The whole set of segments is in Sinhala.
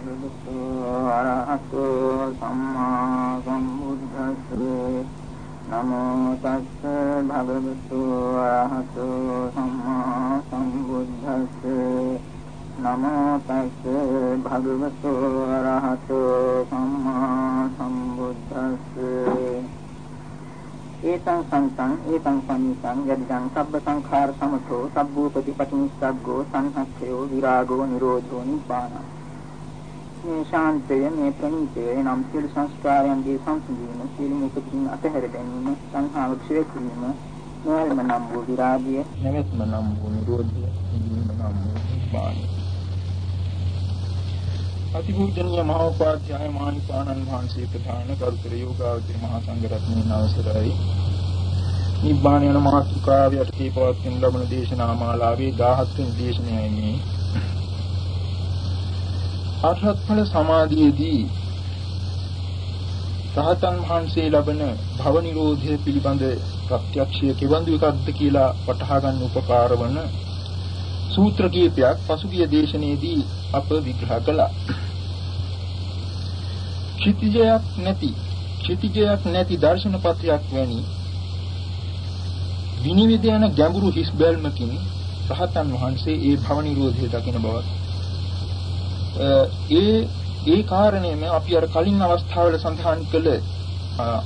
භගවතු ආරහතු සම්මා සම්බුද්දස්සේ නමෝ තස්ස භගවතු ආරහතු සම්මා සම්බුද්දස්සේ නමෝ තස්ස භගවතු ආරහතු සම්මා සම්බුද්දස්සේ ඒතං සංසං ඒතං පනිසං යදිදං සබ්බ සංඛාර සමතෝ සබ්බූපති පටිනිස්සග්ගෝ සංහක්ඛයෝ විරාගෝ නිරෝධෝ නිබ්බාන මේ ශාන්තය මේ ප්‍රණීතය නම් සියලු සංස්කාරයන්ගේ සංසිඳීම සියලු මුපතින් අතහැර ගැනීම සංහාව ක්ෂය කිරීම නොයල්ම නම් වූ විරාගය නැවැත්ම නම් වූ නිරෝධය නිවීම නම් වූ නිබ්බාන අතිපූජනීය මහෝපාධ්‍යාය මානිපාණන් වහන්සේ ප්‍රධාන කරුතර යෝගාවචර මහා සංඝරත්නයේ අවසරයි නිබ්බාන යන මාතෘකාව යටතේ පවත්වන ලබන දේශනා මාලාවේ 17 වෙනි දේශනයයි මේ. අරහත් ඵල සමාධියේදී රහතන් වහන්සේ ලබන භව නිරෝධය පිළිබඳ ප්‍රත්‍යක්ෂය කෙබඳු එකක්ද කියලා වටහා ගන්න උපකාර වන සූත්‍ර කීපයක් පසුගිය දේශනාවේදී අප විග්‍රහ කළා. ක්ෂිතිජයක් නැති ක්ෂිතිජයක් නැති දර්ශනපත්‍යක් වැනි විනිවිද යන ගැඹුරු හිස් බැල්මකින් රහතන් වහන්සේ ඒ භව නිරෝධය දකින බවත් ඒ ඒ කාරණේම අපි අර කලින් අවස්ථාවල සඳහන් කළ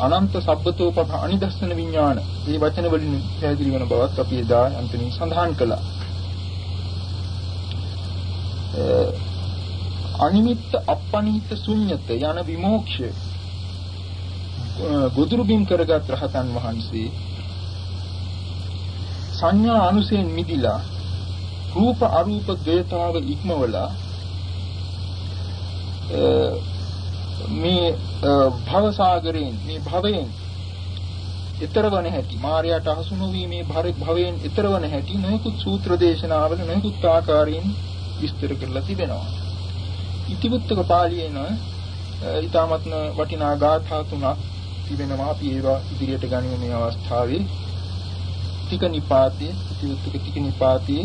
අනන්ත සබ්බතෝපප අනිදස්සන විඥාන මේ වචන වලින් පැහැදිලි වෙන බවත් අපි එදා අන්තිමින් සඳහන් කළා. අනිමිත්ත අපනිත ශුන්්‍යත යන විමෝක්ෂය ගොදුරු බිම් කරගත් රහතන් වහන්සේ සංඥා අනුසයෙන් මිදිලා රූප අරූප ද්වේතාව ඉක්මවලා මේ භව සාගරයෙන් මේ භවයෙන් ඊතරවන හැටි මායයට අහසු නොවී මේ භවයෙන් ඊතරවන හැටි නොයෙකුත් සූත්‍ර දේශනාවල නොයෙකුත් ආකාරයෙන් විස්තර කරලා තිබෙනවා. ඉතිවුත්තක පාළියේන ඊ타මත්න වටිනා ගාථා තුනක් තිබෙනවා අපි ඒවා ඉදිරියට ගනිමු මේ අවස්ථාවේ. ටික නිපාතේ ඉතිවුත්තක ටික නිපාතේ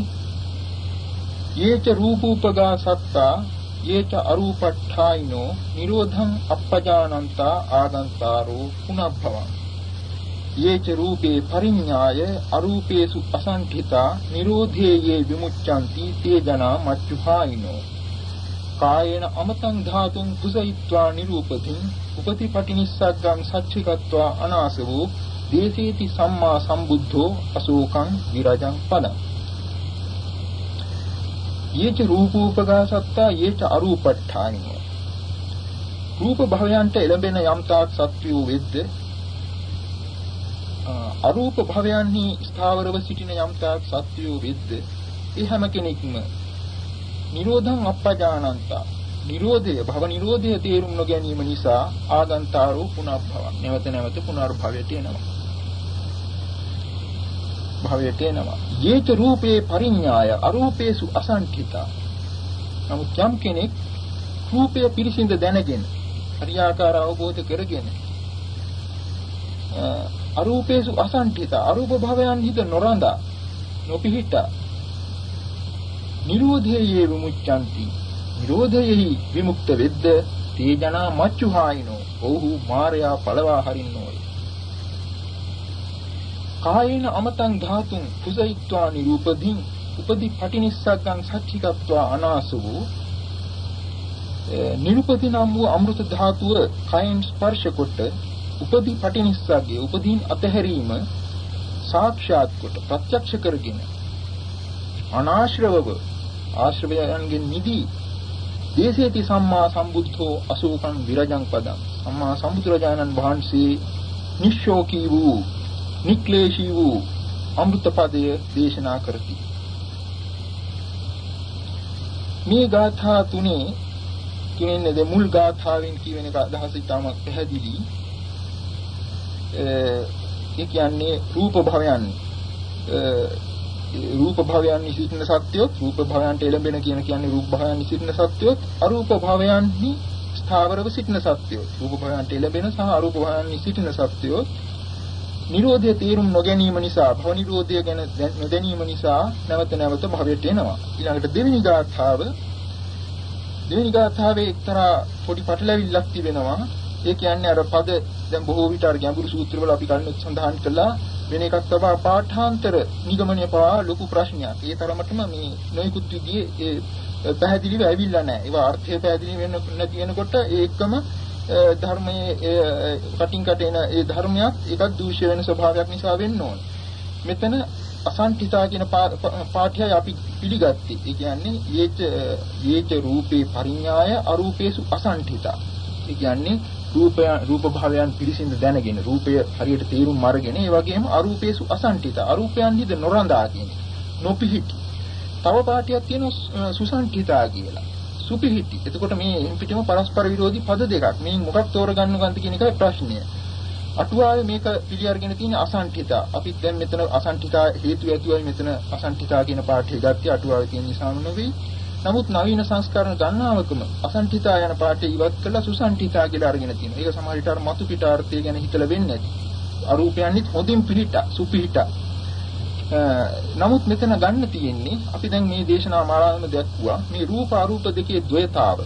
යේච රූපූපගා සත්තා යේච අරූපට්ඨායිනෝ නිරෝධං අපජානන්තා ආගන්තාරෝ පුනබ්බවං යේච රූපේ පරිඤ්ඤාය අරූපේසු අසංඛිතා නිරෝධේ යේ විමුච්ඡanti තේ ජනා මච්චුහායිනෝ කායේන අමතං ධාතුං කුසයිත්වා නිරූපතින් උපතිපටිනිස්සග්ගං සච්චිකත්වා අනාසවෝ දේසීති සම්මා සම්බුද්ධෝ අශෝකං විරජං පදං. යේච රූපෝපගාසත්තා යේච අරූපට්ඨානිය. රූප භවයන්ට එළඹෙන යම් තාක් සත්‍යෝ වෙද්ද අරූප භවයන්හි ස්ථාවරව සිටින යම් තාක් සත්‍යෝ වෙද්ද ඒ හැම කෙනෙක්ම නිරෝධං අපජානන්තා නිරෝධය භව නිරෝධය තේරුම් නොගැනීම නිසා ආගන්තාරෝ පුනර්භව. නැවත නැවත පුනර්භවයට එනවා. භවයට එනවා යේච රූපේ පරිඥාය අරූපේසු අසංඛිතා නමුත් යම් කෙනෙක් රූපය පිරිසිඳ දැනගෙන හරියාකාර අවබෝධ කරගෙන අරූපේසු අසංඨිතා අරූප භවයන් හිත නොරඳා නොපිහිටා නිරෝධයේ විමුච්ඡanti නිරෝධයෙහි විමුක්ත වෙද්ද තේජනා මච්චුහායිනෝ ඔහු මායя පළවා හරින්නෝය. කායේන අමතං ධාතුන් කුසයිත්වා නිරූපදීන් උපදි පටිනිස්සග්ගං සච්චිකත්වා අනාසවෝ නිරුපති නම් වූ අමෘත ධාතුව කයෙන් ස්පර්ශ කොට උපදි පටිනිස්සග්ගේ උපදීන් අතහැරීම සාක්ෂාත් කොට ප්‍රත්‍යක්ෂ කරගෙන අනාශ්‍රවව ආශ්‍රවයන්ගෙන් නිදී දේශේති සම්මා සම්බුද්ධෝ අසෝකං විරජං පදං. සම්මා සම්බුදුරජාණන් වහන්සේ නිශ්ශෝකී වූ නික්ලේශී වූ අමෘත පදය දේශනා කරති. මේ ගාථා තුනේ කියන්නේ මුල් ගාථාවෙන් කියවෙන අදහස ඉතාමත් පැහැදිලි. ඒ කියන්නේ රූප භවයන්. රූප භවයන් නිසිටින සත්‍යොත් රූප භවයන්ට එළඹෙන කියන කියන්නේ රූප භවයන් නිසිටින සත්‍යොත් අරූප භවයන්හි ස්ථාවරව සිටින සත්‍යොත් රූප භවයන්ට එළඹෙන සහ අරූප භවයන් නිසිටින සත්‍යොත් නිරෝධය තේරුම් නොගැනීම නිසා භව නිරෝධය ගැන නොදැනීම නිසා නැවත නැවත භවයට එනවා ඊළඟට දෙවෙනි ගාථාව දෙවෙනි ගාථාවේ එක්තරා පොඩි පටලැවිල්ලක් තිබෙනවා. ඒ කියන්නේ අර පද දැන් බොහෝ විට අර ගැඹුරු සූත්‍රවල අපි කලින් සඳහන් කළා වෙන එකක් තමයි පාඨාන්තර නිගමනය පවා ලොකු ප්‍රශ්නයක්. ඒ තරමටම මේ නොයිකුත් විදිහේ ඒ පැහැදිලිව ඇවිල්ලා නැහැ. ඒවා අර්ථය පැහැදිලි වෙන්න නැති වෙනකොට ඒකම ධර්මයේ කටින් කට එන ඒ ධර්මයක් ඒකත් දූෂ්‍ය වෙන ස්වභාවයක් නිසා වෙන්න ඕන. මෙතන අසංඨිතා කියන පාඨයයි අපි පිළිගත්තේ. ඒ කියන්නේ යේච යේච රූපේ පරිඥාය අරූපේසු අසංඨිතා. ඒ කියන්නේ රූපය රූප භාවයන් පිළිසින්ද දැනගෙන රූපය හරියට තේරුම් අරගෙන ඒ වගේම අරූපේසු අසංඨිතා. අරූපයන් හිද නොරඳා කියන නොපිහිටි. තව පාඨයක් තියෙනවා සුසංඨිතා කියලා. සුපිහිටි. එතකොට මේ පිටිම පරස්පර විරෝධී පද දෙකක්. මේ මොකක් තෝරගන්නවද කියන එකයි ප්‍රශ්නය. අටුවාවේ මේක පිළි අරගෙන තියෙන අසංඨිතා. අපි දැන් මෙතන අසංඨිතා හේතු ඇතුවයි මෙතන අසංඨිතා කියන පාඩේ ගත්තේ අටුවාවේ තියෙන නිසාම නෙවෙයි. නමුත් නවීන සංස්කරණ ගණනාවකම අසංඨිතා යන පාඩේ ඉවත් කළා සුසංඨිතා කියලා අරගෙන තියෙනවා. ඒක සමහර විට අර මතු පිටාර්ථය ගැන හිතලා වෙන්නේ නැති. අරූපයන්නිත් හොඳින් පිළිට සුපිහිට. නමුත් මෙතන ගන්න තියෙන්නේ අපි දැන් මේ දේශනා මාලාවෙම දැක්ුවා මේ රූප අරූප දෙකේ ද්වයතාව.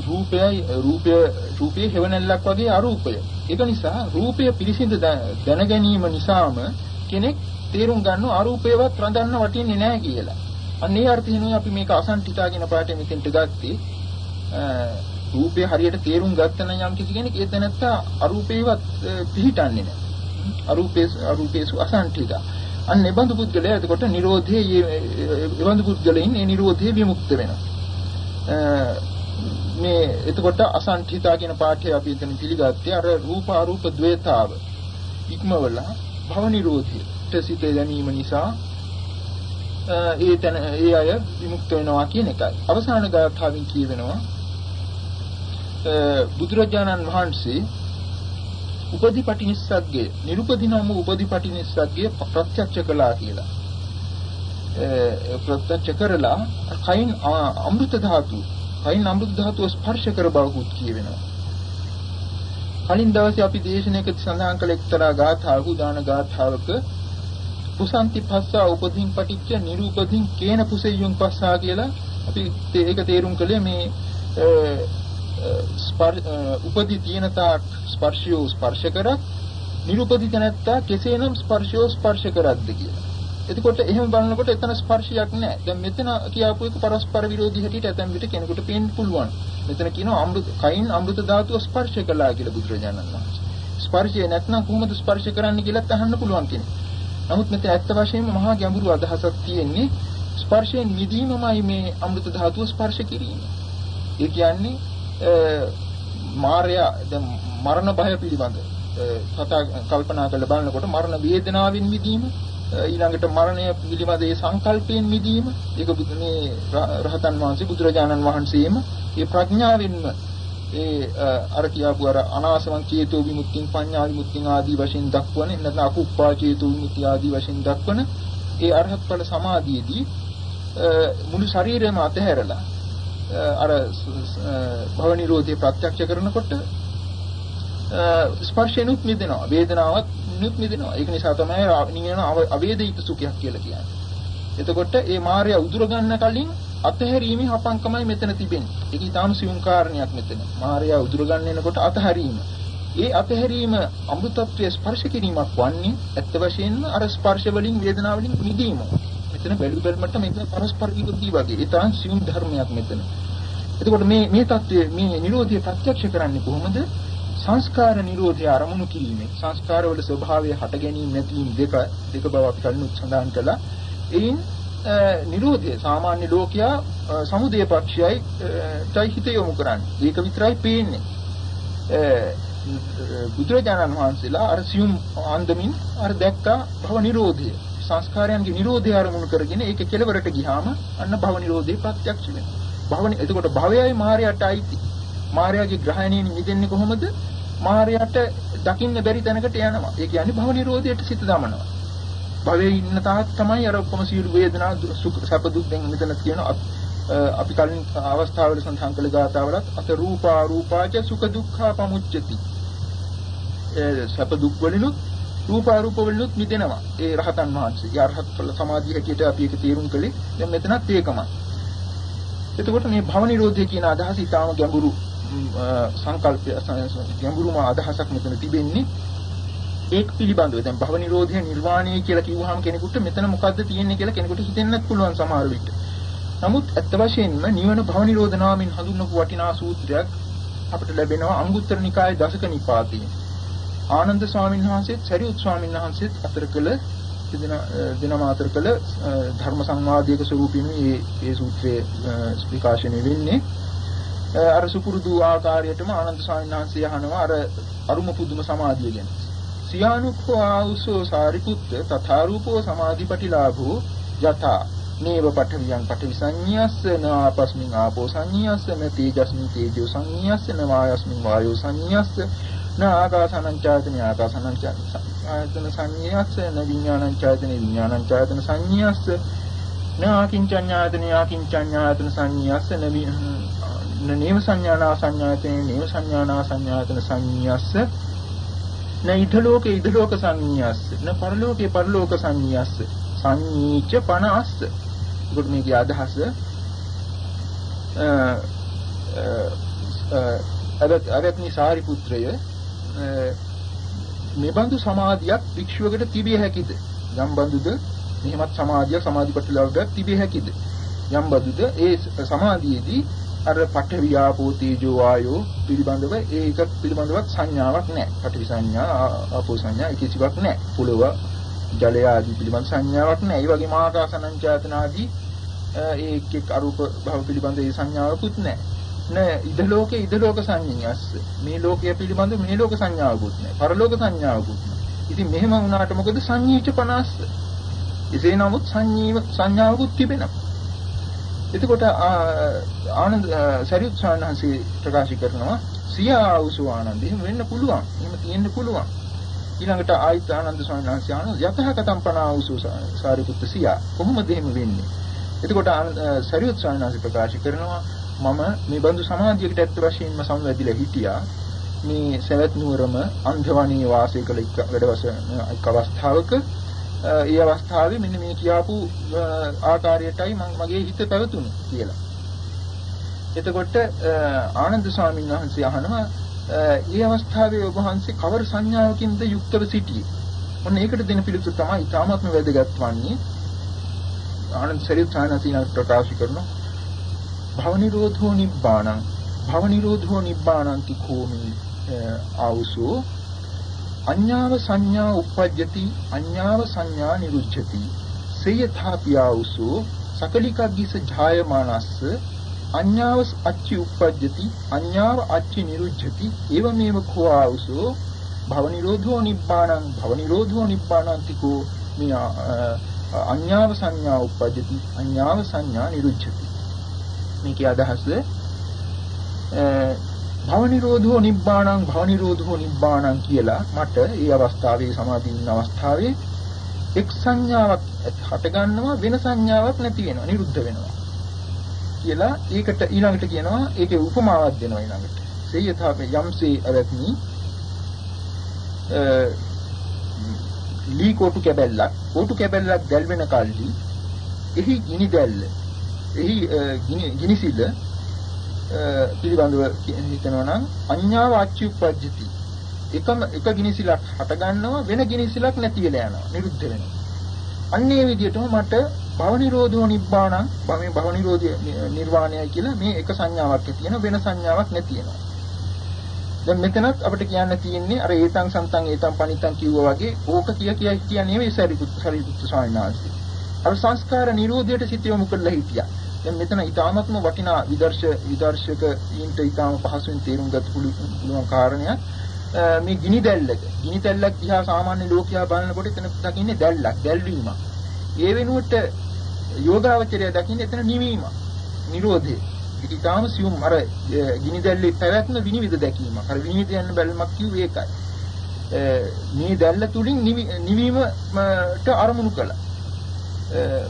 රූපයයි රූපය රූපයේ හේවණල්ලක් වගේ අරූපය. ඒක නිසා රූපය පිරිසිදු දැන ගැනීම නිසාම කෙනෙක් තේරුම් ගන්නව අරූපේවත් රඳන්න වටින්නේ නැහැ කියලා. අන්න ඒ අර්ථයෙන්ුයි අපි මේක අසන්ටිතා කියන පාඩේ මෙතෙන්ට ගත්තේ. රූපය හරියට තේරුම් ගත්ත නම් යම් කිසි කෙනෙක් ඒ දැනත්තා අරූපේවත් පිහිටන්නේ නැහැ. අරූපේ අරූපේසු අසන්ටිතා. අන්න ඒ බඳු පුද්ගලයා එතකොට Nirodhe ඒ බඳු පුද්ගලයින් ඒ Nirodhe විමුක්ත වෙනවා. මේ එතකොට අසංඨිතා කියන පාඨය අපි එතන පිළිගත්තේ අර රූප අරූප ද්වේතාව ඉක්මවලා භව නිරෝධයට සිත ගැනීම නිසා ඒ තන ඒ අය විමුක්ත වෙනවා කියන එකයි. අවසාන ගාථාවෙන් කියවෙනවා බුදුරජාණන් වහන්සේ උපදීපටිනිස්සග්ගේ නිරුපදිනම උපදීපටිනිස්සග්ගේ ප්‍රත්‍යක්ෂ කළා කියලා. ප්‍රත්‍යක්ෂ කරලා කයින් අමෘත ධාතු කයින් අමෘත ධාතුව ස්පර්ශ කර බවකුත් කියවෙනවා. කලින් දවසේ අපි දේශනාවකදී සඳහන් කළ එක්තරා ගාථාවක උදාන ගාථාවක පුසන්ති පස්සා උපදීන් පටිච්ච නිරූපදීන් කේන පුසෙය්‍යුන් පස්සා කියලා අපි ඒක තේරුම් කළේ මේ උපදී තියෙන තාක් ස්පර්ශය ස්පර්ශ කරක් නිරූපදී තැනැත්තා කෙසේනම් ස්පර්ශය ස්පර්ශ කරක්ද කියලා. එතකොට එහෙම බලනකොට එතන ස්පර්ශයක් නැහැ. දැන් මෙතන කියාපු එක පරස්පර විරෝධී හැටියට ඇතැම් විට කෙනෙකුට පේන්න පුළුවන්. මෙතන කියනවා අමෘත කයින් අමෘත ධාතුව ස්පර්ශ කළා කියලා බුදුරජාණන් වහන්සේ. ස්පර්ශය නැත්නම් කොහොමද ස්පර්ශ කරන්න කියලාත් අහන්න පුළුවන් කෙනෙක්. නමුත් මෙතන ඇත්ත වශයෙන්ම මහා ගැඹුරු අදහසක් තියෙන්නේ ස්පර්ශයෙන් මිදීමමයි මේ අමෘත ධාතුව ස්පර්ශ කිරීම. ඒ කියන්නේ මාර්යා දැන් මරණ භය පිළිබඳ කතා කල්පනා කරලා බලනකොට මරණ වේදනාවෙන් මිදීම ඊළඟට මරණය පිළිබඳ ඒ සංකල්පයෙන් මිදීම ඒක මේ රහතන් වහන්සේ බුදුරජාණන් වහන්සේම ඒ ප්‍රඥාවෙන්ම ඒ අර කියාපු අර අනාසවං චේතෝ විමුක්තිං පඤ්ඤා විමුක්තිං ආදී වශයෙන් දක්වන නැත්නම් අකුප්පා චේතෝ විමුක්තිය ආදී වශයෙන් දක්වන ඒ අරහත් ඵල සමාධියේදී මුළු ශරීරයම අතහැරලා අර භව නිරෝධය ප්‍රත්‍යක්ෂ කරනකොට ස්පර්ශෙනුත් මිදෙනවා වේදනාවත් නිත් මිදෙනවා. ඒක නිසා තමයි නිවන අවේදිත සුඛයක් කියලා කියන්නේ. එතකොට මේ මායя උදුර ගන්න කලින් අතහැරීමේ හපංකමයි මෙතන තිබෙන්නේ. ඒක ඊටාම සියුම් කාරණයක් මෙතන. මායя උදුර ගන්න එනකොට අතහැරීම. ඒ අතහැරීම අමෘතත්වයේ ස්පර්ශ කිරීමක් වන්නේ ඇත්ත වශයෙන්ම අර ස්පර්ශ වලින් වේදනාව වලින් මිදීම. මෙතන බැලු බැලමට මේක පරස්පර විරුද්ධී වගේ. ඒ තරම් සියුම් ධර්මයක් මෙතන. එතකොට මේ මේ தත්ත්වය මේ නිරෝධය ප්‍රත්‍යක්ෂ කරන්නේ කොහොමද? සංස්කාර නිරෝධය අරමුණු කිරීමෙන් සංස්කාරවල ස්වභාවය හට ගැනීම නැතිවීම දෙක දෙක බව අපි කලින් සඳහන් කළා. එයින් නිරෝධය සාමාන්‍ය ලෝකයා සමුදය පක්ෂයයි තයි හිත යොමු කරන්නේ. ඒක විතරයි පේන්නේ. බුදුරජාණන් වහන්සේලා අර සියුම් ආන්දමින් අර දැක්කා භව නිරෝධය. සංස්කාරයන්ගේ නිරෝධය අරමුණු කරගෙන ඒක කෙලවරට ගියාම අන්න භව නිරෝධය ප්‍රත්‍යක්ෂ වෙනවා. භවනි එතකොට භවයයි මායයට අයිති. මායාවේ ග්‍රහණයෙන් මිදෙන්නේ කොහොමද? මායයට දකින්න බැරි තැනකට යනවා. ඒ කියන්නේ භව නිරෝධයට සිත දමනවා. භවයේ ඉන්න තාක් තමයි අර ඔක්කොම සියලු වේදනා සුඛ සැප දුක් දැන් මෙතන කියන අපි කලින් අවස්ථාවල සඳහන් කළ ගාතාවලත් අත රූපා රූපාච සුඛ දුක්ඛා පමුච්චති. ඒ සැප දුක් වලිනුත් රූපා රූප වලිනුත් මිදෙනවා. ඒ රහතන් වහන්සේ. යා රහත් ඵල සමාධිය හැටියට අපි ඒක තේරුම් කළේ. දැන් මෙතනත් ඒකමයි. එතකොට මේ භව නිරෝධය කියන අදහස ඊටාම ගැඹුරු සංකල්පය ගැඹුරුම අදහසක් මෙතන තිබෙන්නේ ඒක පිළිබඳව දැන් භව නිරෝධය නිර්වාණය කියලා කිව්වහම කෙනෙකුට මෙතන මොකද්ද තියෙන්නේ කියලා කෙනෙකුට හිතෙන්නත් පුළුවන් සමහර විට. නමුත් ඇත්ත වශයෙන්ම නිවන භව නිරෝධ නාමයෙන් හඳුන්වපු වටිනා සූත්‍රයක් අපිට ලැබෙනවා අංගුත්තර නිකායේ දසක නිපාතයේ. ආනන්ද ස්වාමීන් වහන්සේත් සරියුත් ස්වාමීන් වහන්සේත් අතර කළ දෙන දෙනම අතර කළ ධර්ම සංවාදයක ස්වරූපින් මේ මේ සූත්‍රයේ විකාශනය වෙන්නේ. අර සුපුරුදු ආකාරයටම ආනන්ද ස්වාමීන් වහන්සේ අහනවා අර අරුම පුදුම සමාධිය ගැන. සියානුක්ඛෝ ආවුසෝ සාරිපුත්ත තථාරූපෝ සමාධිපටිලාභෝ යතා නේව පඨවියං පඨවි සංඤ්ඤස්ස නාපස්මින් ආපෝ සංඤ්ඤස්ස න තේජස්මින් තේජෝ සංඤ්ඤස්ස න වායස්මින් වායෝ සංඤ්ඤස්ස න ආකාසානං ඡායතන ආකාසානං ඡායතන. සංඤ්ඤස්ස න විඥානං ඡායතන විඥානං ඡායතන සංඤ්ඤස්ස න ආකින්චඤ්ඤායතන ආකින්චඤ්ඤායතන සංඤ්ඤස්ස න නේම සංඥානා සංඥායතන නේම සංඥානා සංඥායතන සංඤ්ඤස්ස න ඉද ලෝකේ ඉද ලෝක සංඤ්ඤස්ස න පරලෝකේ පරලෝක සංඤ්ඤස්ස සංඤීච 50 ඒකට මේකේ අදහස අ අරත්නි සාරිපුත්‍රය මේ බඳු සමාධියක් භික්ෂුවකට තිබිය හැකිද යම් බඳුද මෙහෙමත් සමාධිය සමාධිපටලවයක් තිබිය හැකිද යම් බඳුද ඒ සමාධියේදී අර පඨ වියාපෝ තේජෝ වායෝ පිළිබඳව ඒක පිළිබඳවත් සංඥාවක් නැහැ. පඨවි සංඥා ආපෝ සංඥා කිසිවක් නැහැ. පොළව ජලය ආදී පිළිබඳ සංඥාවක් නැහැ. ඒ වගේම ආකාසනංචාතන ආදී ඒ එක් එක් අරූප භව පිළිබඳ ඒ සංඥාවකුත් නැහැ. නෑ ඉද ලෝකේ ඉද ලෝක සංඥාස්ස. මේ ලෝකය පිළිබඳ මේ ලෝක සංඥාවකුත් නැහැ. පරලෝක සංඥාවකුත් නැහැ. ඉතින් මෙහෙම වුණාට මොකද සංඤීච 50. එසේ නමුත් සංඤීව සංඥාවකුත් තිබෙනවා. එතකොට ආනන්ද සරියුත් සානහන්සේ ප්‍රකාශ කරනවා සියා උසු ආනන්ද එහෙම වෙන්න පුළුවන්. එහෙම තියෙන්න පුළුවන්. ඊළඟට ආයිත් ආනන්ද ස්වාමීන් වහන්සේ ආන යතහකතම් පනා උසු සාරිපුත්ත සියා කොහොමද එහෙම වෙන්නේ? එතකොට සරියුත් ස්වාමීන් වහන්සේ ප්‍රකාශ කරනවා මම මේ බඳු සමාධියකට ඇත්ත වශයෙන්ම සම්වැදිලා හිටියා. මේ සවැත් නුවරම අන්ධවණී වාසය කළ වැඩවස එක් අවස්ථාවක ඒ අවස්ථාවේ මෙන්න මේ කියාපු ආකාරයටයි මම මගේ හිත පැවතුනේ කියලා. එතකොට ආනන්ද ස්වාමීන් වහන්සේ අහනවා ඒ අවස්ථාවේ ඔබ වහන්සේ කවර සංඥාවකින්ද යුක්තව සිටියේ? ඔන්න ඒකට දෙන පිළිතුර තමයි ඊටාත්ම වැදගත් වන්නේ. ආනන්ද සරියුත් සානසීන ප්‍රකාශ කරනවා භව නිරෝධෝ නිබ්බාණං භව නිරෝධෝ නිබ්බාණං කිඛෝමි ආවුසෝ. අඤ්ඤාව සංඥා උප්පජ්ජති අඤ්ඤාව සංඥා නිරුච්ඡති සේයථාපියාවුසෝ සකලිකග්ගිස ඡායමානස්ස අඤ්ඤාව අච්චි උප්පජ්ජති අඤ්ඤාව අච්චි නිරුච්ඡති එවමෙව කෝආවුසෝ භව නිරෝධෝ නිබ්බාණං භව නිරෝධෝ නිබ්බාණං තිකෝ මේ අඤ්ඤාව සංඥා උප්පජ්ජති අඤ්ඤාව සංඥා නිරුච්ඡති මේකේ අදහස භව නිරෝධෝ නිබ්බාණං භව නිරෝධෝ නිබ්බාණං කියලා මට ඒ අවස්ථාවේ සමාධිය ඉන්න අවස්ථාවේ එක් සංඥාවක් හට ගන්නවා වෙන සංඥාවක් නැති වෙනවා නිරුද්ධ වෙනවා කියලා ඒකට ඊළඟට කියනවා ඒකේ උපමාවක් දෙනවා ඊළඟට. සේයථාපේ යම්සේ අවත්නි ලී කොටු කැබැල්ලක් කොටු කැබැල්ලක් දැල් වෙන කල්ලි එහි ගිනි දැල්ල එහි ගිනි සිල පිළිබඳව හිතනවා නම් අඤ්ඤාව අච්චුප්පජ්ජති එකම එක ගිනිසිලක් හට ගන්නවා වෙන ගිනිසිලක් නැති වෙලා යනවා නිරුද්ධ වෙනවා. අන්න ඒ විදිහටම මට භව නිරෝධෝ නිබ්බාණං භවයේ භව නිරෝධය නිර්වාණයයි කියලා මේ එක සංඥාවක් තියෙන වෙන සංඥාවක් නැති වෙනවා. දැන් මෙතනත් අපිට කියන්න තියෙන්නේ අර ඒතං සන්තං ඒතං පනිතං කිව්වා වගේ ඕක කිය කිය කියන්නේ නෙවෙයි සරිපුත් සරිපුත් ස්වාමීන් වහන්සේ. අර සංස්කාර නිරෝධයට සිත යොමු කරලා හිටියා. දැන් මෙතන ඊටාත්ම වටිනා විදර්ශ විදර්ශක ඊන්ට ඊටාම පහසුවෙන් තේරුම් ගන්න පුළුවන් කාරණයක්. මේ ගිනි දැල්ලක. ගිනි දැල්ලක් දිහා සාමාන්‍ය ලෝකයා බලනකොට එතන දකින්නේ දැල්ලක් දැල්වීමක්. ඒ වෙනුවට යෝගාවචරය දකින්නේ එතන නිවීමක් නිරෝධය. ඊටාම සියුම් අර ගිනි දැල්ලේ පැවැත්ම විනිවිද දැකීමක්. අර විනිවිද යන බැලමක් කිව්වේ ඒකයි. මේ දැල්ල තුලින් නිවීමට අරමුණු කළා.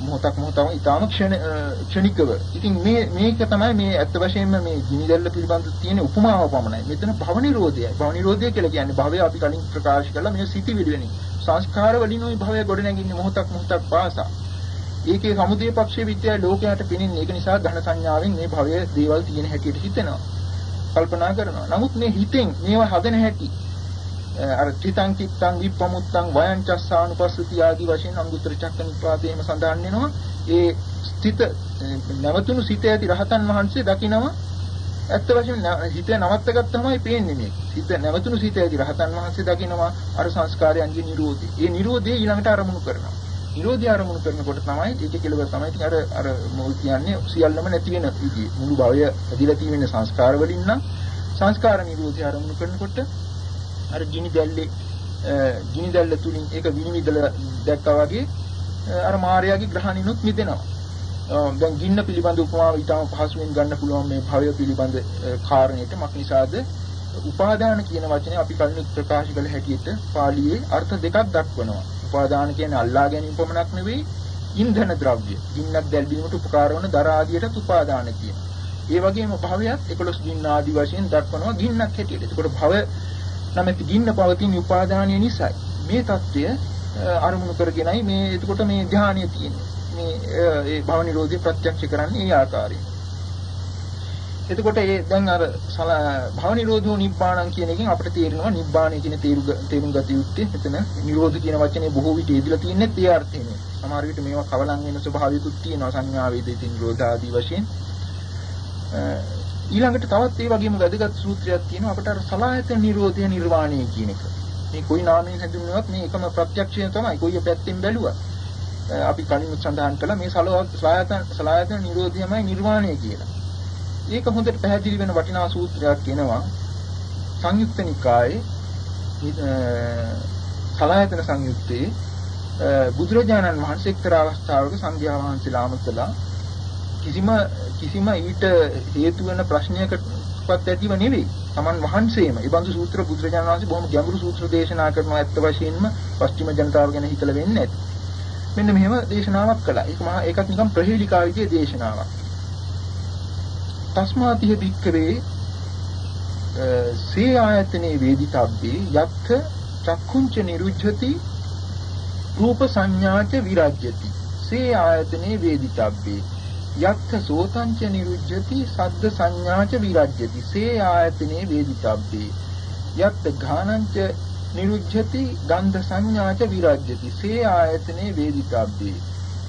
මොහොතක් මොහොතම ඊටාම ක්ෂණිකව. ඉතින් මේ මේක තමයි මේ ඇත්ත වශයෙන්ම මේ ගිනිදැල්ල පිළිබඳ තියෙන උපමාව පමණයි. මෙතන භව නිරෝධයයි. භව නිරෝධය කියලා කියන්නේ භවය අපි කලින් ප්‍රකාශ කළා මේ සිටිවිලි වෙනින්. සංස්කාර වලින් ওই භවය ගොඩ නැගින්නේ මොහොතක් මොහොතක් පාසා. ඒකේ සමුදේ පක්ෂයේ විද්‍යාවේ ලෝකයට පෙනෙන්නේ ඒක නිසා ඝන සංඥාවෙන් මේ භවයේ දේවල් තියෙන හැටියට හිතෙනවා. කල්පනා කරනවා. නමුත් මේ හිතෙන් මේවා හදන හැටි Eh, අර චිතං චිත්තං විප්පමුත්තං වයං චස්සානුපස්සති ආදී වශයෙන් අංගුත්තර චක්කනිපාතේම සඳහන් වෙනවා. ඒ ස්ථිත නැවතුණු සිත ඇති රහතන් වහන්සේ දකිනවා ඇත්ත වශයෙන්ම හිත නවත්ත ගත්තමයි පේන්නේ මේක. හිත නැවතුණු සිත ඇති රහතන් වහන්සේ දකිනවා අර සංස්කාරයන්ගේ නිරෝධය. ඒ නිරෝධය ඊළඟට අරමුණු කරනවා. නිරෝධය අරමුණු කරනකොට තමයි ඒක කෙලවර තමයි ඉතින් අර අර මොල් කියන්නේ සියල්ලම නැති වෙන විදිය. මුළු භවය ඇදිලා තියෙන සංස්කාර වලින් නම් සංස්කාර නිරෝධය අරමුණු කරනකොට අර ගිනි දැල්ලේ ගිනි දැල්ල තුලින් ඒක විනිවිදලා දැක්කා වගේ අර මායාවේ ග්‍රහණිනුත් මිදෙනවා. දැන් ගින්න පිළිබඳ උපමාව ඊටම පහසුවෙන් ගන්න පුළුවන් මේ භවය පිළිබඳ කාරණේට මක් නිසාද උපාදාන කියන වචනේ අපි කලින් ප්‍රකාශ කළ හැටියට පාළියේ අර්ථ දෙකක් දක්වනවා. උපාදාන කියන්නේ අල්ලා ගැනීම පමණක් නෙවෙයි ඉන්ධන ද්‍රව්‍ය. ගින්නක් දැල්වීමට උපකාර වන දර ආදියට උපාදාන කියනවා. ඒ වගේම භවයත් 11 ගින්න ආදි වශයෙන් දක්වනවා ගින්නක් හැටියට. ඒකට භව නැමැති ගින්න පවතින උපාදානය නිසායි. මේ தත්ත්වය අරමුණු කරගෙනයි මේ එතකොට මේ ධානය තියෙන්නේ. මේ ඒ භව නිරෝධය ප්‍රත්‍යක්ෂ කරන්නේ ඒ ආකාරයෙන්. එතකොට ඒ දැන් අර භව නිරෝධෝ නිබ්බාණං කියන එකෙන් අපිට තේරෙනවා නිබ්බාණය කියන තේරුම් ගත යුත්තේ එතන නිරෝධ කියන වචනේ බොහෝ විට යෙදලා තියෙන්නේ ඒ අර්ථයෙන්. සමහර විට මේවා කවලම් වෙන ස්වභාවිකුත් තියෙනවා සංඥා වේදිතින් නිරෝධ ආදී වශයෙන්. ඊළඟට තවත් ඒ වගේම වැදගත් සූත්‍රයක් තියෙනවා අපට අර සලායතන නිරෝධය නිර්වාණය කියන එක. මේ කොයි නාමයෙන් හැඳින්වුවත් මේ එකම ප්‍රත්‍යක්ෂය තමයි කොයි පැත්තෙන් බැලුවත්. අපි කලින් සඳහන් කළා මේ සලායතන සලායතන නිරෝධයමයි නිර්වාණය කියලා. ඒක හොඳට පැහැදිලි වෙන වටිනා සූත්‍රයක් කියනවා සංයුක්ත නිකායේ සලායතන සංයුත්තේ බුදුරජාණන් වහන්සේ එක්තරා අවස්ථාවක සංඝයා වහන්සේලා අමතලා කිසිම කිසිම ඊට හේතු වෙන ප්‍රශ්නයකටවත් ඇතිව නෙවෙයි. Taman වහන්සේම ඒ බඳු සූත්‍ර බුදුරජාණන් වහන්සේ බොහොම ගැඹුරු සූත්‍ර දේශනා කරනවා ඇත්ත වශයෙන්ම පස්චිම ජනතාව ගැන හිතලා වෙන්නේ නැති. මෙන්න මෙහෙම දේශනාවක් කළා. ඒක මහා ඒකත් නිකන් ප්‍රහේලිකා විදියේ දේශනාවක්. තස්මාතිය භික්කවේ සේ ආයතනේ වේදිතබ්බේ යත්ථ චක්කුංච නිරුද්ධති රූප සංඥාච විරජ්‍යති සේ ආයතනේ වේදිතබ්බේ යත්ථ සෝතංච නිරුද්ධති සද්ද සංඥාච විරජ්‍යති සේ ආයතනේ වේදිතබ්බේ. යත්ථ ඝානංච නිරුද්ධති ගන්ධ සංඥාච විරජ්‍යති සේ ආයතනේ වේදිතබ්බේ.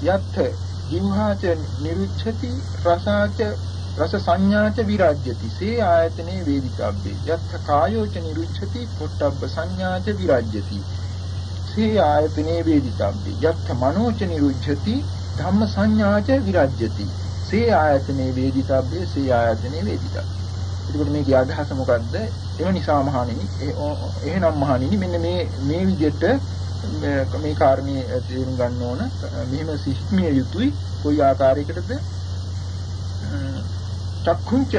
යත්ථ ජීවහාච නිරුද්ධති රසාච රස සංඥාච විරජ්‍යති සේ ආයතනේ වේදිතබ්බේ. යත්ථ කායෝච නිරුද්ධති පොට්ටබ්බ සංඥාච විරජ්‍යති සේ ආයතනේ වේදිතබ්බේ. යත්ථ මනෝච නිරුද්ධති ධම්ම සංඥාච විරජ්‍යති සේ ආයතනේ වේදිතබ්බේ සේ ආයතනේ වේදිතබ්බේ එතකොට මේකේ අදහස මොකද්ද? එම නිසා මහණෙනි එහෙනම් මහණෙනි මෙන්න මේ මේ විදිහට මේ කාරණේ තේරුම් ගන්න ඕන. මෙහෙම සිහිමිය යුතුයි. කොයි ආකාරයකටද? චක්කුංච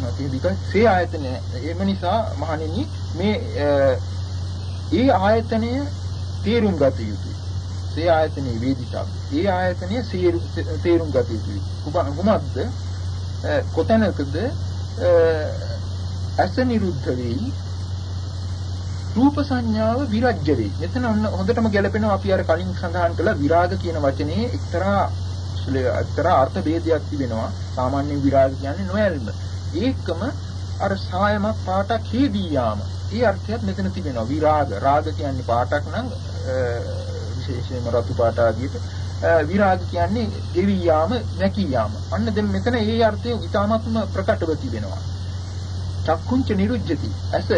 මතේදික සේ ආයතනය. එම නිසා මහණෙනි මේ ඒ ආයතනය තේරුම් ගත යුතුයි. සේ ආයතනයේ වේදිකා ඒ ආයතනය තේරුම් ගත යුතුයි කුමක්ද කොතැනකද ඇස නිරුද්ධ වෙයි රූප සංඥාව විරජ්‍ය වෙයි. මෙතන හොඳටම ගැලපෙනවා අපි අර කලින් සඳහන් කළ විරාග කියන වචනේ එක්තරා එක්තරා අර්ථ ભેදයක් තිබෙනවා. සාමාන්‍යයෙන් විරාග කියන්නේ නොයල්ම. ඒකම අර සායමක් පාටක් හේදී යාම. ඒ අර්ථයත් මෙතන තිබෙනවා. විරාග රාග කියන්නේ පාටක් නම් විශේෂයෙන්ම රතු පාට ආදියට විරාග කියන්නේ ගෙවි යාම, නැකී යාම. අන්න දැන් මෙතන ඒ අර්ථය ඉතාමත්ම ප්‍රකටව තිබෙනවා. චක්කුංච නිරුද්ධති. ඇස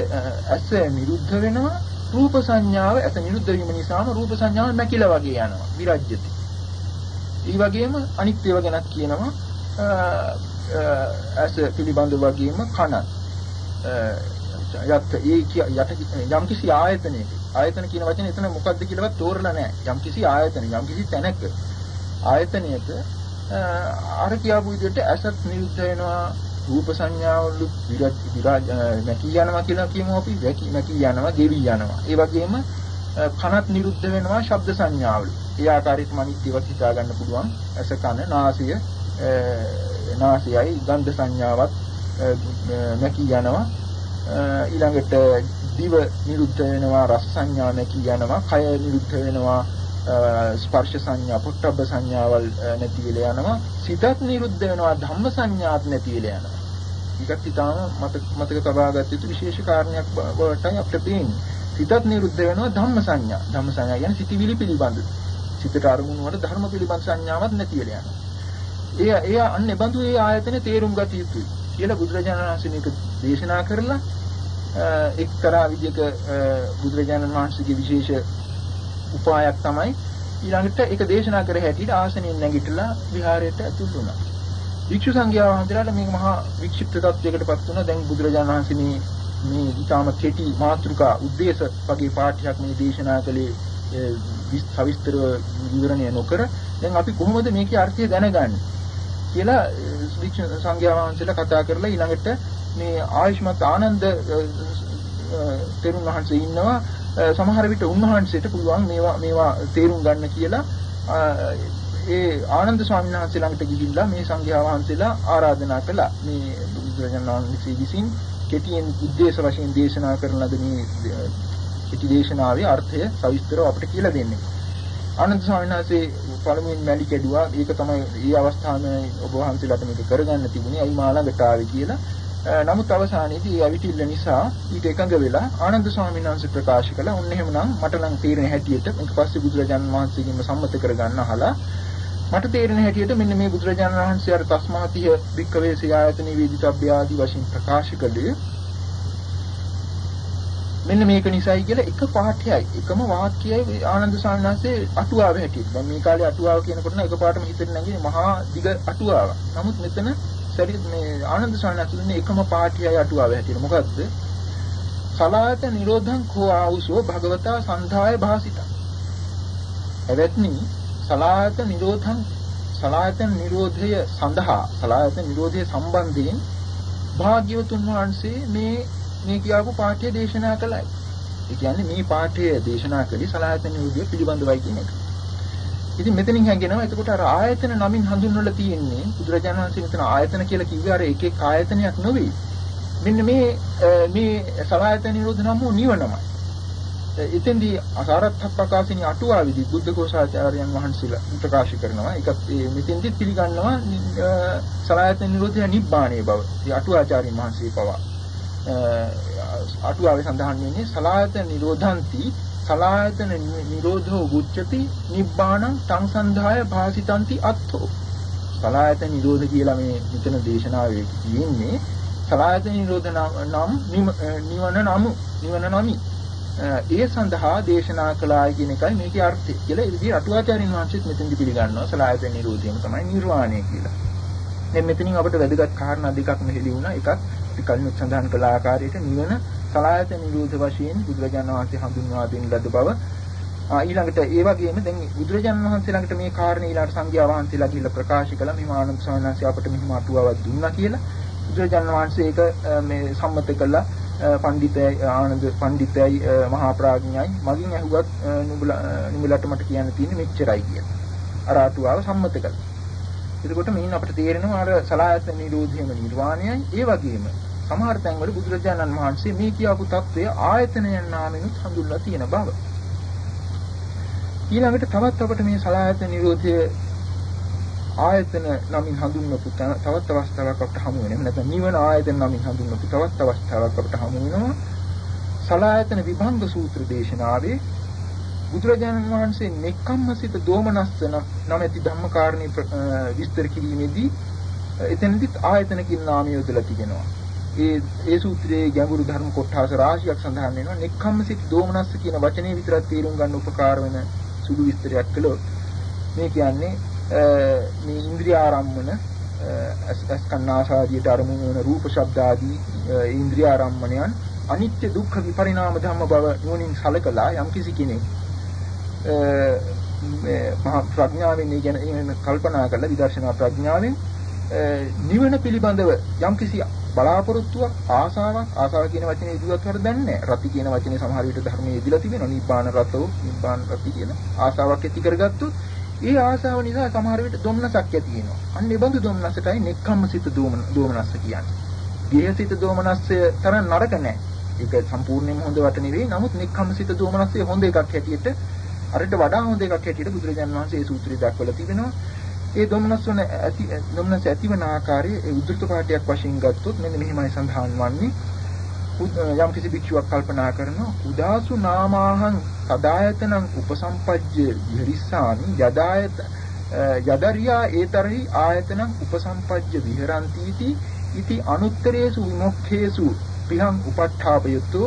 ඇස නිරුද්ධ වෙනවා. රූප සංඥාව ඇස නිරුද්ධ වීම නිසාම රූප සංඥාව නැකිලා වගේ යනවා. විරජ්‍යති. ඒ වගේම අනිත් ඒවා ගැනත් කියනවා ඇස පිළිබඳ වගේම කන යත් ඒ යට යම් කිසි ආයතනයක ආයතන කියන වචනේ එතන මොකක්ද කියලාවත් තෝරලා නැහැ. යම් කිසි ආයතන යම් කිසි තැනක ආයතනයක අර කියාපු විදිහට ඇසත් නිරුද්ධ වෙනවා රූප සංඥාවලු විරජ් විරජ් නැකී යනවා කියලා කියමු අපි. වැකි නැකී යනවා ගෙවි යනවා. ඒ වගේම කනත් නිරුද්ධ වෙනවා ශබ්ද සංඥාවලු. ඒ ආකාරයට මනිත්‍යවත් හිතා ගන්න පුළුවන්. ඇස කන නාසය නාසයයි ගන්ධ සංඥාවත් නැකී යනවා. ඊළඟට දිව නිරුද්ධ වෙනවා රස සංඥා නැති යනවා කය නිරුද්ධ වෙනවා ස්පර්ශ සංඥා, පොට්ටබ්බ සංඥාවල් නැති වෙලා යනවා. සිතත් නිරුද්ධ වෙනවා, ධම්ම සංඥාත් නැති වෙලා යනවා. ඒකත් ඊටාම මතක මතක තබා ගත යුතු විශේෂ කාරණයක් බවටයි අපිට පේන්නේ. සිතත් නිරුද්ධ වෙනවා ධම්ම සංඥා. ධම්ම සංඥා කියන්නේ සිතිවිලි පිළිබඳ. සිතට අරමුණු වල ධර්ම පිළිබඳ සංඥාවක් නැති වෙලා යනවා. ඒ ඒ අන්නේ බඳු ඒ ආයතන තේරුම් ගත යුතුයි කියලා බුදුරජාණන් වහන්සේ මේක දේශනා කරලා එක්තරා විදිහක බුදුරජාණන් වහන්සේගේ විශේෂ උපායක් තමයි ඊළඟට ඒක දේශනා කර හැටියට ආසනෙන් නැගිටලා විහාරයට ඇතුල් වුණා. වික්ෂු සංඝයා වහන්සේලාට මේක මහා වික්ෂිප්ත තත්වයකටපත් වුණා. දැන් බුදුරජාණන් වහන්සේ මේ මේ ඊටාම කෙටි මාතෘකා උද්දේශ වගේ පාඨයක් මේ දේශනා කළේ සවිස්තරව විවරණය නොකර දැන් අපි කොහොමද මේකේ අර්ථය දැනගන්නේ කියලා වික්ෂු සංඝයා වහන්සේලා කතා කරලා ඊළඟට මේ ආයුෂ්මත් ආනන්ද තෙරුන් වහන්සේ ඉන්නවා. සමහර විට උන්වහන්සේට පුළුවන් මේවා මේවා තේරුම් ගන්න කියලා. ඒ ආනන්ද ස්වාමීන් වහන්සේ ළඟට ගිහිල්ලා මේ සංඝයා වහන්සේලා ආරාධනා කළා. මේ බුදුරජාණන් වහන්සේ විසින් කෙටියෙන් උද්දේශ වශයෙන් දේශනා කරන ලද මේ කෙටි දේශනාවේ අර්ථය සවිස්තරව අපිට කියලා දෙන්නේ. ආනන්ද ස්වාමීන් වහන්සේ පළමුවෙන් මැලි කැඩුවා. ඒක තමයි මේ අවස්ථාවේ ඔබ වහන්සේලාට මේක කරගන්න තිබුණේ. අයි මා ළඟට ආවේ කියලා. නමුත් අවසානයේදී ඇවිටිල්ල නිසා ඊට එකඟ වෙලා ආනන්ද ස්වාමීන් වහන්සේ ප්‍රකාශ කළා උන් එහෙමනම් මට නම් තේරෙන හැටියට මේක පස්සේ බුදුරජාණන් වහන්සේගෙන්ම සම්මත කරගන්න අහලා මට තේරෙන හැටියට මෙන්න මේ බුදුරජාණන් වහන්සේ අර තස්මාතිය වික්කවේ සියායතනෙ වේදිතබ්බය ආදී වශයෙන් ප්‍රකාශ කළේ මෙන්න මේක නිසායි කියලා එක පාඨයයි එකම වාක්‍යයයි ආනන්ද ස්වාමීන් වහන්සේ අටුවාව හැටියට. දැන් මේ කාලේ අටුවාව කියනකොට නම් එකපාරටම හිතෙන්නේ නැගිනේ මහා දිග අටුවාවක්. නමුත් මෙතන සරි මේ ආනන්ද සානතුනේ එකම පාඨයයි අටුවාව හැටියට මොකද්ද? සලායත නිරෝධං කෝ ආවුසෝ භගවතා සන්ධාය භාසිතා. එවත්නි සලායත නිරෝධං සලායත නිරෝධය සඳහා සලායත නිරෝධය සම්බන්ධයෙන් භාග්‍යවතුන් වහන්සේ මේ මේ කියාපු පාඨය දේශනා කළයි. ඒ කියන්නේ මේ පාඨය දේශනා කළේ සලායත නිරෝධය පිළිබඳවයි කියන එක. ඉතින් මෙතනින් හැංගෙනවා එතකොට අර ආයතන නමින් හඳුන්වලා තියෙන්නේ බුදුරජාණන් වහන්සේ මෙතන ආයතන කියලා කිව්වේ අර එක එක ආයතනයක් නෙවෙයි. මෙන්න මේ මේ සලආයතන නිරෝධ නම් වූ නිවනමයි. එතෙන්දී අසාරත්ථ ප්‍රකාශිනී අටුවාවේදී බුද්ධ ഘോഷාචාර්යයන් වහන්සේලා ප්‍රකාශ කරනවා. ඒකත් මෙතෙන්දී පිළිගන්නවා සලආයතන නිරෝධය නිබ්බාණය බව. ඒ අටුවාචාර්යයන් වහන්සේ පවා අටුවාවේ සඳහන් වෙන්නේ සලආයතන නිරෝධಂತಿ සලායතන නිරෝධෝ උච්චති නිබ්බාණං සංසන්ධාය භාසිතಂತಿ අත්ථෝ සලායතන නිරෝධ කියලා මේ මෙතන දේශනාවේ තියෙන්නේ සලායතන නිරෝධ නම් නිවන නමු නිවන නමි ඒ සඳහා දේශනා කළායි කියන එකයි මේකේ අර්ථය කියලා ඒ විදිහට අටුවාචාරින් වහන්සේත් මෙතෙන්දි පිළිගන්නවා සලායතන නිරෝධයම තමයි නිර්වාණය කියලා. දැන් මෙතනින් අපිට වැදගත් කාරණා දෙකක් මෙහෙලි වුණා. එකක් කලින් සඳහන් කළ ආකාරයට නිවන සලායත නිරෝධ වශයෙන් බුදුරජාණන් වහන්සේ හඳුන්වා දෙන ලද බව. ඊළඟට ඒ වගේම දැන් බුදුරජාණන් වහන්සේ ළඟට මේ කාරණේ ඊළඟට සංඝයා වහන්සේලා ගිහිල්ලා ප්‍රකාශ කළා. මෙහිම ආනන්ද ස්වාමීන් වහන්සේ අපට මෙහිම අටුවාවක් දුන්නා කියලා. බුදුරජාණන් වහන්සේ ඒක මේ සම්මත කළා. පඬිතයයි ආනන්ද පඬිතයයි මහා ප්‍රඥයයි. මගින් ඇහුවත් නුඹලට මට කියන්න තියෙන්නේ මෙච්චරයි කියලා. අර අටුවාව සම්මත කළා. එතකොට මේන් අපිට තේරෙනවා අර සලායත නිරෝධයම නිර්වාණයයි ඒ වගේම සමහර තැන්වල බුදුරජාණන් වහන්සේ මේ කියපු தත්වය ආයතනයන් නාමෙනුත් හඳුන්වලා තියෙන බව. ඊළඟට තවත් අපිට මේ සලායතන නිරෝධය ආයතන නමින් හඳුන්වපු තවත් අවස්ථාවක් අපිට හමු වෙනවා. නැත්නම් නිවන ආයතන නමින් හඳුන්වපු තවත් අවස්ථාවක් අපිට හමු වෙනවා. සලායතන විභංග සූත්‍ර දේශනාවේ බුදුරජාණන් වහන්සේ නෙක්ඛම්මසිත දෝමනස්සන නමැති ධම්මකාරණේ විස්තර කිරීමේදී එතනදිත් ආයතන කියන නාමය යොදලා තිබෙනවා. ඒ ඒ සූත්‍රයේ ගැඹුරු ධර්ම කොටස රාශියක් සඳහන් වෙනවා. නෙක්ඛම්මසිත දෝමනස්ස කියන වචනේ විතරක් තේරුම් ගන්න උපකාර වෙන සුළු විස්තරයක් කළොත් මේ කියන්නේ මේ ඉන්ද්‍රිය ආරම්මන අස් කන්නාසාදියට අරමුණු වන රූප ශබ්ද ආදී ඉන්ද්‍රිය ආරම්මණයන් අනිත්‍ය දුක්ඛ විපරිණාම ධම්ම බව නුවණින් සලකලා යම්කිසි කෙනෙක් මේ මහා ප්‍රඥාවෙන් කියන කල්පනා කරලා විදර්ශනා ප්‍රඥාවෙන් නිවන පිළිබඳව යම්කිසි බලාපොරොත්තුවක් ආසාවක් ආසාව කියන වචනේ ඉදුවත් වරදන්නේ නැහැ. රති කියන වචනේ සමහර විට ධර්මයේ ඉදලා තිබෙනවා. නිබ්බාන රතෝ නිබ්බාන රති කියන ආසාවක් ඇති කරගත්තොත් ඒ ආසාව නිසා සමහර විට දුම්නසක් ඇති වෙනවා. අන්න ඒ බඳු දුම්නසටයි නෙක්ඛම්මසිත දෝමනස්ස කියන්නේ. ගේහසිත දෝමනස්සය තරම් නරක නැහැ. ඒක සම්පූර්ණයෙන්ම හොඳ වට නෙවෙයි. නමුත් නෙක්ඛම්මසිත දෝමනස්සය හොඳ එකක් හැටියට අරට වඩා හොඳ එකක් හැටියට බුදුරජාන් වහන්සේ මේ සූත්‍රය දක්වලා තිබෙනවා. ඒ දොම්නස් වන ඇති දොම්නස් ඇතිවන ආකාරයේ ඒ උද්දෘත පාඨයක් වශයෙන් ගත්තොත් මෙන්න මෙහිමයි සඳහන් වන්නේ යම් කිසි භික්ෂුවක් කල්පනා කරනවා උදාසු නාමාහං සදායතනං උපසම්පජ්ජ විහරිස්සාමි යදායත යදරියා ඒතරහි ආයතනං උපසම්පජ්ජ විහරಂತೀති ඉති අනුත්තරේසු විමුක්ඛේසු පිහං උපට්ඨාපයතු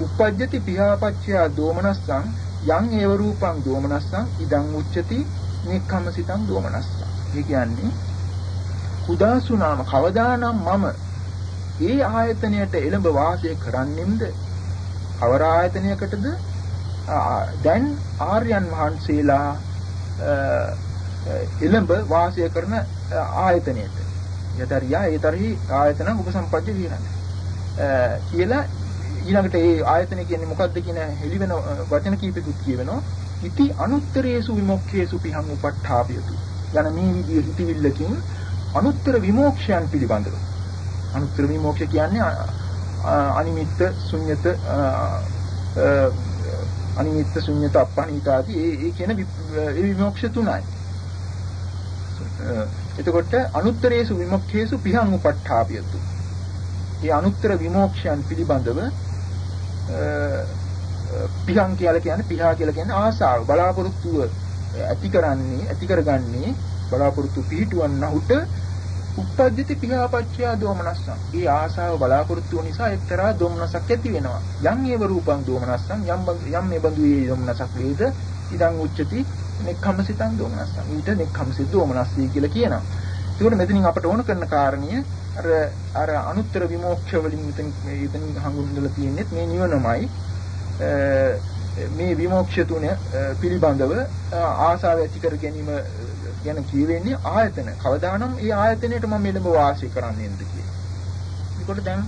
උපජ්ජති පියාපච්චයා දෝමනස්සං යං ඒව රූපං දෝමනස්සං ඉදං උච්චති නික්කමසිතං දෝමනස්ස. ඒ කියන්නේ උදාසුනාම කවදානම් මම ඒ ආයතනයට එළඹ වාසය කරන්නෙම්ද? කවර ආයතනයකටද? දැන් ආර්යයන් වහන්සේලා එළඹ වාසය කරන ආයතනයට. යතරියා ඒතරහි ආයතන උපසම්පජ්ජ විහරණ. කියලා ඊළඟට ඒ ආයතන කියන්නේ මොකක්ද කියන හෙලිවෙන වචන කීපෙකුත් කියවෙනවා. ඉති අනුත්තරේසු විමුක්ඛේසු පිහං උපට්ඨාපයතු. යන මේ විදිහේ හිතවිල්ලකින් අනුත්තර විමෝක්ෂයන් පිළිබඳව. අනුත්තර විමෝක්ෂ කියන්නේ අනිමිත්ත ශුන්්‍යත අනිමිත්ත ශුන්්‍යත අපහනිත ආදී ඒ ඒ කියන ඒ විමෝක්ෂ තුනයි. එතකොට අනුත්තරේසු විමුක්ඛේසු පිහං උපට්ඨාපයතු. මේ අනුත්තර විමෝක්ෂයන් පිළිබඳව පිහං කියලා කියන්නේ පිහා කියලා කියන්නේ ආසාව බලාපොරොත්තුව ඇති කරන්නේ ඇති කරගන්නේ බලාපොරොත්තු පිහිටුවන්නහුට උප්පජ්ජති පිහාපච්චය දෝමනස්සං. ඒ ආසාව බලාපොරොත්තු නිසා එක්තරා දෝමනසක් ඇති වෙනවා. යම් ඒව රූපං දෝමනස්සං යම් යම් මේ බඳු ඒ දෝමනසක් වේද ඉදං උච්චති නෙක්ඛම්සිතං දෝමනස්සං. ඊට නෙක්ඛම්සිත දෝමනස්සී කියලා කියනවා. ඒකෝට මෙතනින් අපට ඕන කරන කාරණිය අර අර අනුත්තර විමෝක්ෂ වලින් මෙතන මෙතන හඟුන්දලා තියෙන්නේ මේ නිවනමයි. මේ විමෝක්ෂ තුන පිළිබඳව ආසාව ඇති කර ගැනීම ගැන කියවෙන්නේ ආයතන. කවදානම් මේ ආයතනයට මම මෙලඹ වාසය කරන්නේද කියලා. ඒකට දැන්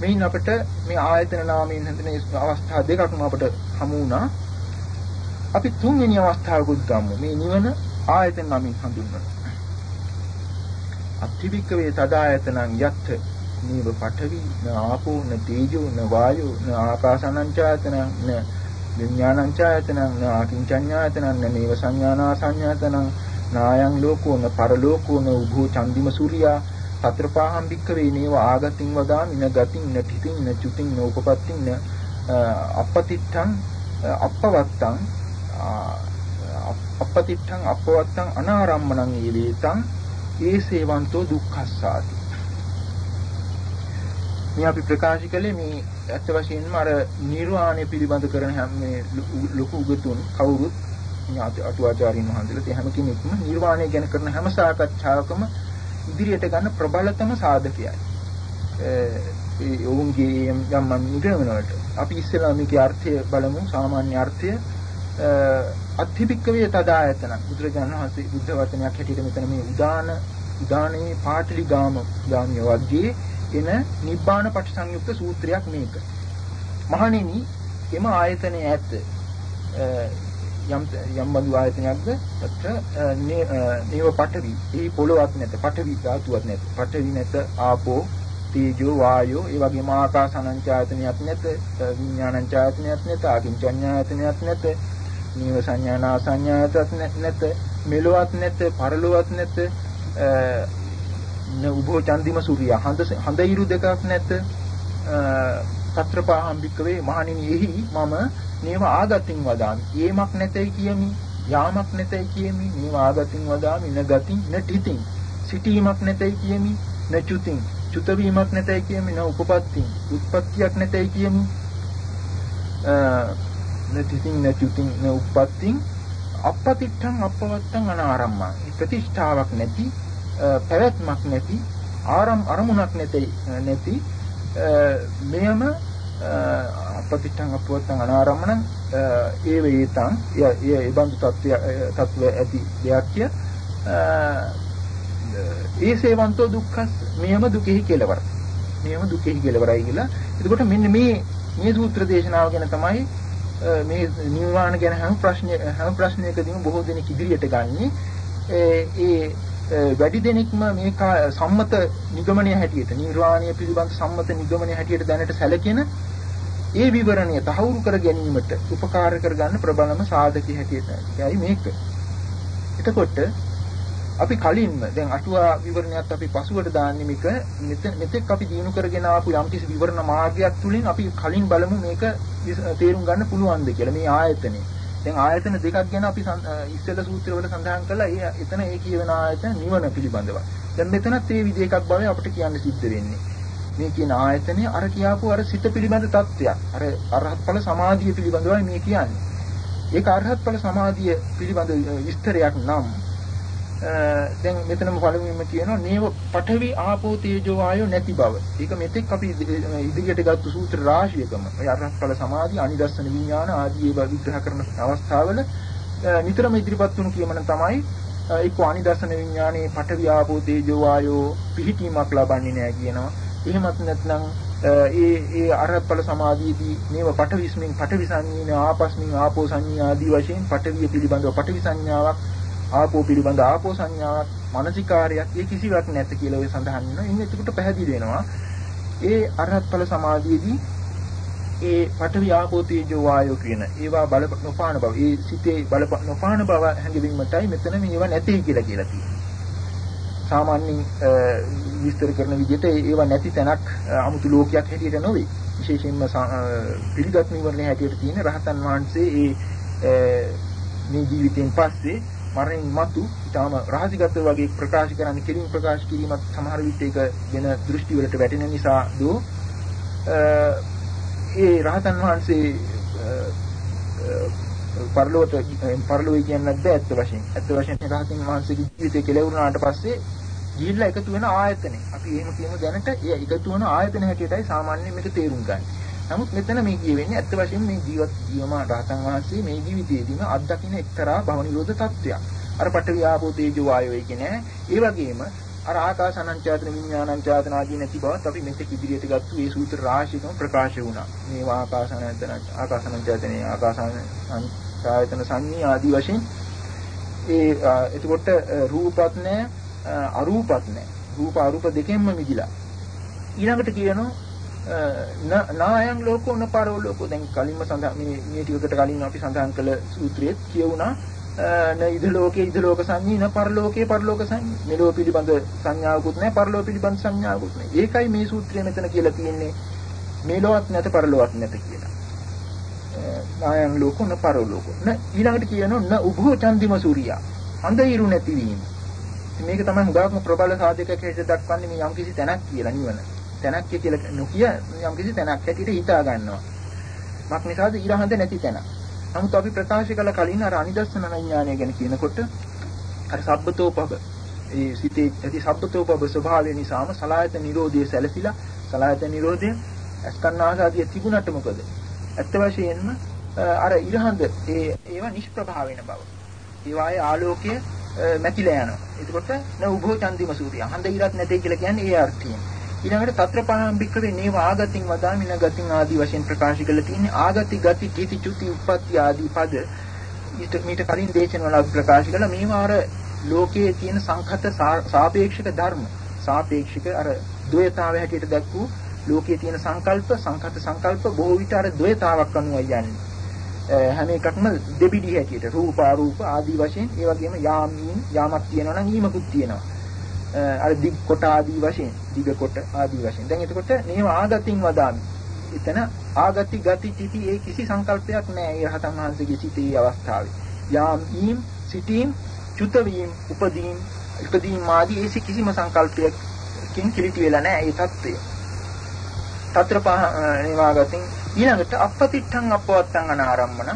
මෙයින් අපිට මේ ආයතන නාමයෙන් හඳුනන අවස්ථා දෙකක්ම අපිට හමු වුණා. අපි තුන්වෙනි අවස්ථාවකුත් ගමු. මේ නිවන ආයතන නමින් හඳුන්වනවා. අත්‍තිවික්කවේ තදායතනං යත්ථ නීව පඨවි න ආපෝ න තේජෝ න වායෝ න ආකාසානංචායතනං න විඥානංචායතනං න ආකින්චඤ්ඤායතනං න නේව සංඥානා සංඥාතනං නායං ලෝකෝ න පරලෝකෝ න උභෝ චන්දිම සූර්යා తත්‍රපාහම් භික්ඛවේ නේව ආගතින් වදාමි න ගතින් න තිතින් න චුතින් න උපපත්තින් න අපපතිත්තං අපවත්තං අපපතිත්තං අපවත්තං අනාරම්මණං ඊවේතං ඒසේවන්තෝ දුක්ඛස්සාති. මේ අපි ප්‍රකාශ කළේ මේ ඇත්ත වශයෙන්ම අර නිර්වාණය පිළිබඳ කරන හැම මේ ලොකු උගතුන් කවුරුත් ඥාති අටුවාචාරින් වහන්සේලා හැම කෙනෙක්ම නිර්වාණය ගැන කරන හැම සාකච්ඡාවකම ඉදිරියට ගන්න ප්‍රබලතම සාධකයයි. ඒ ඔවුන්ගේ යම් යම් නිගමනවලට. අපි ඉස්සෙල්ලා මේකේ අර්ථය බලමු සාමාන්‍ය අර්ථය. අත්‍තිපික්කවේ තදායතන බුදුරජාණන් වහන්සේ බුද්ධ වචනයක් හැටියට මෙතන මේ උදාන උදානේ පාටලි ගාම ගාමිය වර්ගයේ එන නිබ්බාන පටිසංයුක්ත සූත්‍රයක් මේක. මහණෙනි එම ආයතනය ඇත යම් යම් බඳු ආයතනයක්ද? තත්‍ර නේව පඨවි. ඒ පොළොවක් නැත පඨවි ධාතුවක් නැත. පඨවි නැත ආපෝ තේජෝ වායෝ ඒ වගේම ආකාසානංචායතනයක් නැත විඥානංචායතනයක් නැත ආකින්චඤ්ඤායතනයක් නැත. නීව සංඥානා සංඥායතනයක් නැත මෙලොවක් නැත පරලොවක් නැත න උභෝ චන්දිම සූර්ය හඳ හඳ ඉරු දෙකක් නැත සත්‍රපාහම් භික්කවේ මහණෙනි එහි මම නේව ආගතින් වදාමි. යේමක් නැතයි කියමි. යාමක් නැතයි කියමි. නේව ආගතින් වදාමි. න ගතින් න ඨිතින්. සිටීමක් නැතයි කියමි. න චුතින්. චුත වීමක් නැතයි කියමි. න උපපත්තින්. උත්පත්තියක් නැතයි කියමි. න ඨිතින් න චුතින් න උපපත්තින් අපපතිත්තං අපවත්තං අනාරම්මං. ප්‍රතිෂ්ඨාවක් නැති පැවැත්මක් නැති ආරම් අරමුණක් නැති නැති මෙයම අපතිත්තං අපවත්තං අනාරම්මණං ඒ වේතං ඒ ඒ බඳු තත්ත්වය තත්ත්වය ඇති දෙයක්ය ඒ සේවන්තෝ දුක්ඛස් මෙයම දුකෙහි කෙලවර. මෙයම දුකෙහි කෙලවරයි කියලා. එතකොට මෙන්න මේ මේ සූත්‍ර දේශනාව ගැන තමයි මේ නිර්වාණ ගැන හැම ප්‍රශ්න හැම ප්‍රශ්නයකදීම බොහෝ දෙනෙක් ඉදිරියට ගන්නේ ඒ වැඩි දෙනෙක්ම මේක සම්මත නිගමනය හැටියට නිර්වාණය පිළිබඳ සම්මත නිගමනය හැටියට දැනට සැලකෙන ඒ විවරණය තහවුරු කර ගැනීමට උපකාර කරගන්න ප්‍රබලම සාධකයේ හැටියටයි මේක. එතකොට අපි කලින්ම දැන් අටුවා විවරණයත් අපි පසුවට දාන්නේ මේක මෙතෙක් අපි දිනු කරගෙන ආපු යම්කිසි විවරණ මාර්ගයක් තුලින් අපි කලින් බලමු මේක තේරුම් ගන්න පුළුවන්ද කියලා මේ ආයතනේ. දැන් ආයතන දෙකක් ගැන අපි ඉස්සෙල්ලා සූත්‍රවල සඳහන් කළා. ඒ එතන ඒ කියවන ආයතන නිවන පිළිබඳව. දැන් මෙතනත් මේ විදිහ එකක් බව අපිට කියන්න සිද්ධ වෙන්නේ. මේ කියන ආයතනය අර කියාපු අර සිත පිළිබඳ தත්වයක්. අර අරහත් ඵල සමාධිය පිළිබඳවයි මේ කියන්නේ. ඒක අරහත් ඵල සමාධිය පිළිබඳ විස්තරයක් නම් දැන් මෙතනම පළමුවෙන්ම කියනවා නේව පඨවි ආපෝ තේජෝ වායෝ නැති බව. ඒක මෙතෙක් අපි ඉදිරියට ගත්තු සූත්‍ර රාශියකම ඔය අරහත් ඵල සමාධි අනිදස්සන විඥාන ආදී ඒවා විග්‍රහ කරන අවස්ථාවල නිතරම ඉදිරිපත් වුණු කියමන තමයි එක්ක අනිදස්සන විඥානයේ පඨවි ආපෝ තේජෝ වායෝ පිහිටීමක් ලබන්නේ නැහැ කියනවා. එහෙමත් නැත්නම් ඒ ඒ අරහත්ඵල සමාධියේදී මේව පටවිස්මින් පටවිසඤ්ඤේන ආපස්මින් ආපෝ සංඤ්ඤා ආදී වශයෙන් පටවිය පිළිබඳව පටවි සංඥාවක් ආපෝ පිළිබඳ ආපෝ සංඥාවක් මානසිකාරයක් ඒ කිසිවක් නැත කියලා ඔය සඳහන් වෙනවා. ඉන්නේ එතකොට පැහැදිලි වෙනවා. ඒ අරහත්ඵල සමාධියේදී ඒ පඨවි ආපෝ තේජෝ වායෝ කියන ඒවා බල නොපාන බව ඒ සිතේ බල නොපාන බව හැඟවීමටයි මෙතන මේවා නැtei කියලා කියලා තියෙන්නේ. සාමාන්‍යයෙන් විස්තර කරන විදිහට ඒවා නැති තැනක් 아무තු ලෝකයක් හැටියට නොවේ. විශේෂයෙන්ම පිළිගත් නිවර්ණය හැටියට තියෙන රහතන් වහන්සේ ඒ මේ ජීවිතෙන් පස්සේ මරණින් මතු ඊටාම රහසිගත වගේ ප්‍රකාශ කරන්න කිරීම ප්‍රකාශ කිරීමත් සමහර විට ඒක වෙන දෘෂ්ටි වලට වැටෙන නිසා දෝ ඒ රහතන් වහන්සේ පරලෝකයට පරලෝකය කියන්නත් බෑ ඇත්ත වශයෙන්. ඇත්ත වශයෙන් රහතන් වහන්සේගේ ජීවිතය කෙලවුණාට පස්සේ ගිහිල්ලා එකතු වෙන ආයතනේ. අපි එහෙම කියමු දැනට ඒ එකතු වෙන ආයතන හැටියටයි සාමාන්‍යයෙන් මේක තේරුම් ගන්න. නමුත් මෙතන මේ කියවෙන්නේ ඇත්ත වශයෙන්ම මේ ජීවත් ජීවමාන රහතන් වහන්සේ මේ ජීවිතයේදීම අත්දකින්න එක්තරා භවනිරෝධ තත්ත්වයක්. අර පඨවි ආපෝ තේජෝ වායෝ කියන්නේ ඒ වගේම අර ආකාසානංචාතන විඥානංචාතන ආදී නැති බවත් අපි මෙතෙක් ඉදිරියට ගත්තු මේ සූත්‍ර රාශියකම ප්‍රකාශ වුණා. මේවා ආකාසානංචාතන ආකාසානංචාතනේ ආකාසානංචාතන සංඤී ආදී වශයෙන් ඒ එතකොට රූපත් නැහැ අරූපත් නැහැ. රූප අරූප දෙකෙන්ම මිදිලා. ඊළඟට කියනවා නායන් ලෝකෝ නපරෝ ලෝකෝ. දැන් කලින්ම සඳහන් මේ මේ ටිකකට කලින් අපි සඳහන් කළ සූත්‍රයේ කියවුණා. න ඉද ලෝකේ ඉද ලෝක සංඤී න පරලෝකේ පරලෝක සංඤී. මෙලෝ පිළිබඳ සංඥාවකුත් නැහැ පරලෝ පිළිබඳ සංඥාවකුත් නැහැ. ඒකයි මේ සූත්‍රය මෙතන කියලා තියෙන්නේ. මෙලොවත් නැත පරලොවත් නැත කියලා. නායන් ලෝකෝ න පරලෝකෝ න ඊළඟට කියනවා න උභෝ චන්දිම සූර්යා. අන්ධිරු නැතිවීම මේක තමයි හුඟක්ම ප්‍රබල සාධකයක් හැටියට දක්වන්නේ මේ යම්කිසි තැනක් කියලා නිවන. තැනක් කියලා නොකිය යම්කිසි තැනක් හැටියට හිතා ගන්නවා මක් නිසාද ඊළඟ නැති තැනක් නමුත් අපි ප්‍රකාශ කළ කලින් අර අනිදස්සන විඥානය ගැන කියනකොට අර සබ්බතෝපබ ඒ සිතේ ඇති සබ්බතෝපබ ස්වභාවය නිසාම සලායත නිරෝධය සැලසිලා සලායත නිරෝධය අස්කන්නාසාදිය තිබුණට මොකද? ඇත්ත වශයෙන්ම අර ඉරහඳ ඒ ඒවා නිෂ්ප්‍රභා වෙන බව. ඒවායේ ආලෝකය මැකිලා යනවා. එතකොට න උභෝ චන්දිම සූර්ය. හඳ ඉරත් නැtei කියලා කියන්නේ ඒ අර්ථයෙන්. ඊළඟට తත්‍රපහම් බික්කවේ නේව ආගතින් වදාමින ගතින් ආදී වශයෙන් ප්‍රකාශ කරලා තියෙන්නේ ආගති ගති තීති චුති උප්පත්ති ආදී පද. ඊට මීට කලින් දේශනවල ප්‍රකාශ කළා මේවා අර ලෝකයේ තියෙන සංඛත සාපේක්ෂක ධර්ම. සාපේක්ෂක අර ද්වයතාවය හැටියට දැක්වූ ලෝකයේ තියෙන සංකල්ප සංඛත සංකල්ප බොහෝ විට අර ද්වයතාවක් අනුවයි යන්නේ. හැම එකක්ම දෙබිඩි හැටියට රූප අරූප ආදී වශයෙන් ඒ වගේම යාමීන් යාමක් තියෙනවා නම් ඊමකුත් තියෙනවා. අර දිග් කොට ආදී වශයෙන් දිග කොට ආදී වශයෙන්. දැන් එතකොට මේව ආගතින් වදාමි. එතන ආගති ගති තිති ඒ කිසි සංකල්පයක් නැහැ. ඒ රහතන් වහන්සේගේ සිටී අවස්ථාවේ. යාම් ඊම් සිටීම් චුත වීම උපදීම් ඉපදීම් ආදී ඒ කිසිම සංකල්පයකින් කිලිටි වෙලා නැහැ. ඒ தත්ත්වය. తත්‍ර පහේවාගතින් ඊළඟට අපපතිට්ඨං අපවත්තං අනාරම්මන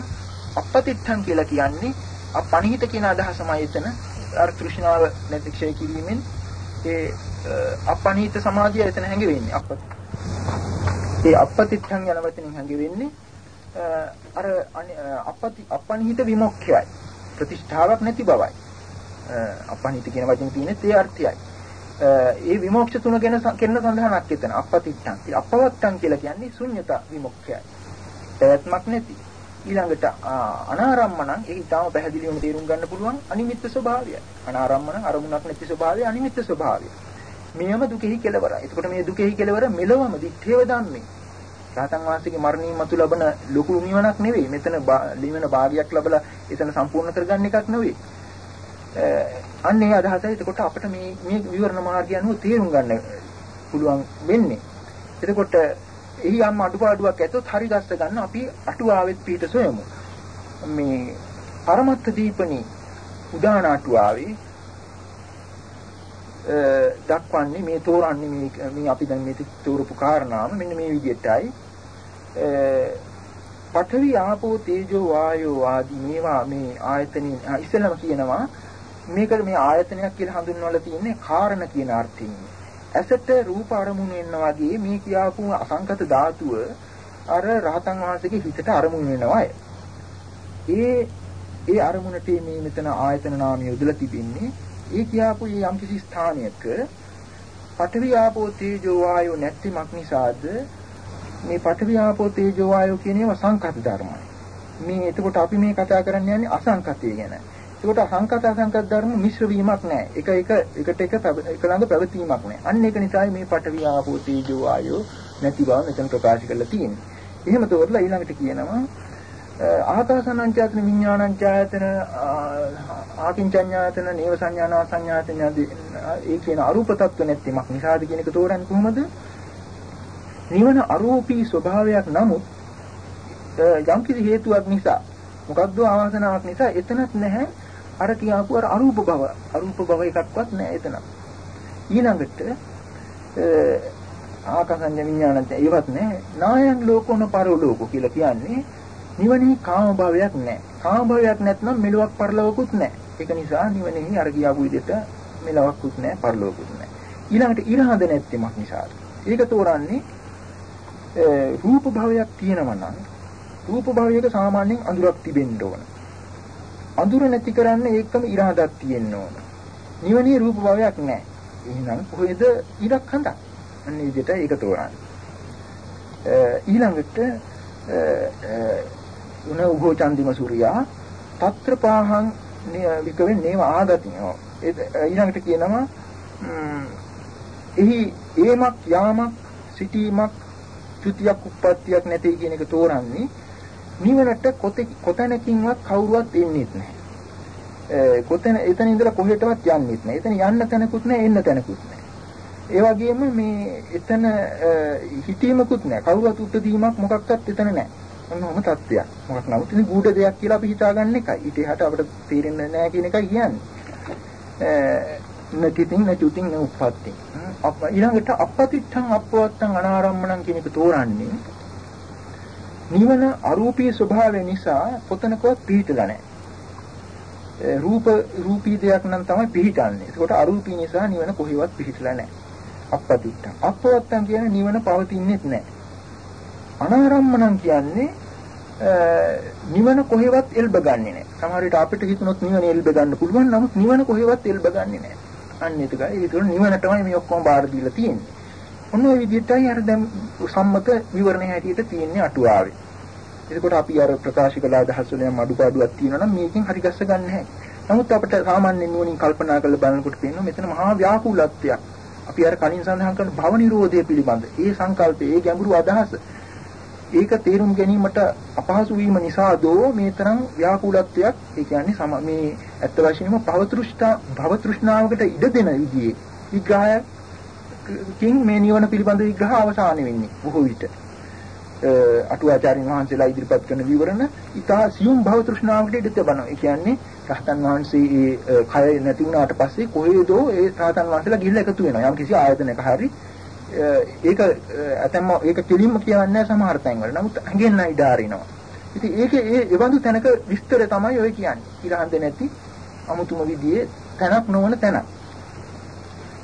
අපපතිට්ඨං කියලා කියන්නේ අපණිහිත කියන අදහසමයි එතන අර තෘෂ්ණාව නැතික්ෂය කිරීමෙන් ඒ අපනිහිත සමාධිය එතන හැංගි වෙන්නේ අප. ඒ අපතිත්‍යං යන වචنين හැංගි වෙන්නේ අර අපති අපනිහිත විමුක්තියයි. ප්‍රතිෂ්ඨාවක් නැති බවයි. අපනිහිත කියන වචනේ තියෙන තේ අර්ථයයි. ඒ විමුක්ති තුන ගැන කෙන්න සඳහනක් එතන. අපතිත්තං අපවත්තං කියලා කියන්නේ ශුන්්‍යතා විමුක්තියයි. පැවැත්මක් නැති. ඊළඟට අනාරම්මණං ඒක ඊටාම පැහැදිලිවම තේරුම් ගන්න පුළුවන් අනිමිත්ත ස්වභාවය. අනාරම්මණං අරමුණක් නැති ස්වභාවය අනිමිත්ත ස්වභාවය. මෙයම දුකෙහි කෙලවරයි. එතකොට මේ දුකෙහි කෙලවර මෙලොවම දිත්තේව ධම්මේ. රහතන් වහන්සේගේ මරණින් මතු ලබන ලොකු නිවනක් නෙවෙයි. මෙතන නිවන භාගයක් ලැබලා එතන සම්පූර්ණ කරගන්න එකක් නෙවෙයි. අන්න ඒ අදහසයි එතකොට අපිට මේ මේ විවරණ මාර්ගය අනුව තේරුම් ගන්න පුළුවන් වෙන්නේ. එතකොට එහි යම් අඩුපාඩුවක් ඇතොත් හරි ගස්ස ගන්න අපි අටුවාවෙත් පිට සොයමු. මේ පරමත්ත දීපණී උදාන අටුවාවේ දක්වන්නේ මේ තෝරන්නේ මේ මේ අපි දැන් මේ තෝරපු කාරණාව මෙන්න මේ විදිහටයි පඨවි ආපෝ තේජෝ වායෝ ආදී මේවා මේ ආයතනින් ඉස්සෙල්ලාම කියනවා මේක මේ ආයතනයක් කියලා හඳුන්වලා තියෙන්නේ කාරණ කියන අර්ථයෙන්. ඇසට රූප අරමුණු වෙනවා වගේ මේ කියාපු අසංකත ධාතුව අර රහතන් වහන්සේගේ හිතට අරමුණු වෙනවා. ඒ ඒ අරමුණට මේ මෙතන ආයතන නාමය යොදලා තිබෙන්නේ ඒ කියාපු මේ යම්කිසි ස්ථානයක පඨවි ආපෝ තේජෝ වායෝ නැතිමක් නිසාද මේ පඨවි ආපෝ තේජෝ වායෝ කියන ඒවා සංකත ධර්මයි. මේ එතකොට අපි මේ කතා කරන්න යන්නේ අසංකතය ගැන. එතකොට අසංකත අසංකත ධර්ම මිශ්‍ර වීමක් නැහැ. එක එක එකට එක එක ළඟ පැවතීමක් නැහැ. අන්න ඒක නිසායි මේ පඨවි ආපෝ තේජෝ වායෝ නැති බව මෙතන ප්‍රකාශ කරලා තියෙන්නේ. එහෙම තෝරලා ඊළඟට කියනවා ආකාසනංචාතන විඥානංචායතන ආකින්චඤ්ඤායතන නේව සංඥානා සංඥායතන ඒ කියන අරූප තත්ත්ව නැතිමක් නිසාද කියන එක තෝරන්නේ කොහොමද? නිවන අරූපී ස්වභාවයක් නමුත් යම්කිසි හේතුවක් නිසා මොකක්ද ආවාසනාවක් නිසා එතනත් නැහැ අර කියාපු අර අරූප භව අරූප භව එකක්වත් නැහැ එතන ඊළඟට ආකාසඤ්ඤ විඥානන්ත ඒවත් නැහැ නායන් ලෝකෝන පරලෝක කියලා කියන්නේ නිවනේ කාම භාවයක් නැහැ. කාම භාවයක් නැත්නම් මෙලොවක් පරලොවකුත් නැහැ. ඒක නිසා නිවනේ අර කියාපු විදිහට මෙලොවක්කුත් නැහැ, පරලොවකුත් නැහැ. ඊළඟට ඉරහඳ නැත්තිමක් නිසා. ඒක තෝරන්නේ රූප භාවයක් තියෙනවා නම් රූප භාවයක සාමාන්‍යයෙන් අඳුරක් තිබෙන්න ඕන. අඳුර නැති කරන්න ඒකම ඉරහඳක් තියෙන්න ඕන. නිවනේ රූප භාවයක් නැහැ. එහෙනම් කොහෙද ඉරක් හඳක්? අන්න විදිහට ඒක තෝරන්නේ. ඊළඟට උන උභෝ චන්දිම සූර්යා తත්‍ර පාහං විකවෙන් නේව ආගතියෝ ඊළඟට කියනවා එහි ඒමක් යාමක් සිටීමක් චුතියක් උප්පත්තියක් නැtei කියන එක තෝරන්නේ නිවනට කොතැනකින්වත් කවුරුවත් එන්නේ නැහැ. කොතැන එතන ඉඳලා කොහෙටවත් යන්නේත් නැහැ. එතන යන්න තැනකුත් නැහැ, එන්න තැනකුත් නැහැ. ඒ වගේම මේ එතන හිතීමකුත් නැහැ. කවුරුත් උපදීමක් මොකක්වත් එතන නැහැ. මොනම තත්ත්වයක්. මොකක් නමුත් ඉතින් ගුඩ දෙයක් කියලා අපි හිතාගන්න එකයි. ඊට එහාට අපිට තේරෙන්නේ නැහැ කියන එකයි කියන්නේ. නතිතින් නචුතින් නුප්පත්ති. අප ඊළඟට අපපතිත්තං අපවත්තං අනාරම්මණං කියන එක තෝරන්නේ නිවන අරූපී ස්වභාවය නිසා පොතනකවත් පිහිටලා නැහැ. රූප රූපී දෙයක් නම් තමයි පිහිටන්නේ. ඒකට අරූපී නිසා නිවන කොහෙවත් පිහිටලා නැහැ. අපපතිත්තං. අපවත්තං කියන්නේ නිවන පවතින්නේත් නැහැ. අනාරම්මණං කියන්නේ නිවන කොහෙවත් එල්බ ගන්නෙ නැහැ. සමහර විට අපිට හිතුනොත් නිවන එල්බ ගන්න පුළුවන්. නමුත් නිවන කොහෙවත් එල්බ ගන්නෙ නැහැ. අන්න ඒකයි. ඒක තුළ නිවන තමයි මේ ඔක්කොම බාර දීලා තියෙන්නේ. ඔන්න ඔය විදිහටයි අර දැන් සම්මත විවරණය හැටියට තියෙන්නේ අටුවාවේ. එතකොට අපි අර ප්‍රකාශ කළ අදහස් වලින් අඩුපාඩුවක් තියෙනවා නම් මේකෙන් හරි ගස්ස ගන්න නැහැ. නමුත් අපිට සාමාන්‍ය නුවණින් කල්පනා කරලා බලනකොට පේනවා මෙතන මහා ව්‍යාකූලත්වයක්. අපි අර කලින් සඳහන් කරන භව නිරෝධය පිළිබඳ ඒ සංකල්පයේ ඒ ගැඹුරු අදහස ඒක තේරුම් ගැනීමට අපහසු වීම නිසා දෝ මේ තරම් ව්‍යාකූලත්වයක් ඒ කියන්නේ සම මේ ඇත්ත වශයෙන්ම භවතෘෂ්ණා භවතෘෂ්ණාවකට ඉඩ දෙන විදිහේ විග්‍රහයකින් මේ නිවන පිළිබඳ විග්‍රහ අවසාන වෙන්නේ බොහෝ විට අටුවාචාරින් වහන්සේලා ඉදිරිපත් කරන විවරණ ඊටා සියුම් භවතෘෂ්ණාවකට ඉඩ තිබෙනවා ඒ කියන්නේ රහතන් වහන්සේ ඒ කය නැති වුණාට පස්සේ කොහේදෝ ඒ රහතන් වහන්සේලා ගිහිල්ලා එකතු වෙනවා යම් කිසි ආයතනයක හරි ඒක ඇතැම්ම ඒක කෙලින්ම කියන්නේ සමහර තැන්වල. නමුත් ඇඟෙන් නයි ඩාරිනවා. ඉතින් ඒකේ ඒ එවඳු තැනක විස්තරය තමයි ඔය කියන්නේ. ඉරහඳ නැති අමුතුම විදිහේ තැනක් නොවන තැනක්.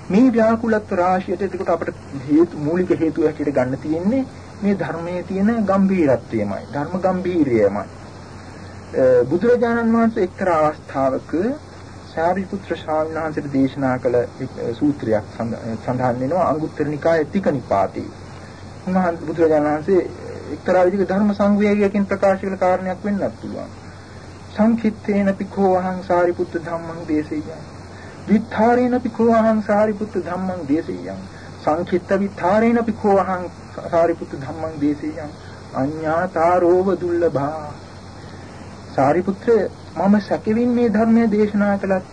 මේ ව්‍යාකූලත්ව රාශියට එතකොට අපිට හේතු මූලික හේතුව හැටියට ගන්න තියෙන්නේ මේ ධර්මයේ තියෙන ගැඹීරත්වයමයි. ධර්ම ගැඹීරියමයි. බුදුරජාණන් වහන්සේ එක්තරා අවස්ථාවක සාරිපුත්‍ර ශාස්ත්‍රඥ වහන්සේට දේශනා කළ සූත්‍රයක් සඳහන් වෙනවා අංගුත්තර නිකායේ තික නිපාතේ. උන්වහන්සේ බුදුරජාණන් වහන්සේ එක්තරා විදිහක ධර්ම සංවේගයකින් ප්‍රකාශ කළ කාරණයක් වෙන්නත් පුළුවන්. සංකිට්ඨේන පිඛෝ අහං සාරිපුත්‍ර ධම්මං දේශේයං. විත්තරේන පිඛෝ අහං සාරිපුත්‍ර ධම්මං දේශේයං. සංකිට්ත විතරේන පිකෝ අහං සාරිපුත්ත ධම්මං දේශේයං අඤ්ඤාතාරෝව දුර්ලභා සාරිපුත්‍ර මම සැකෙමින් මේ ධර්මය දේශනා කළත්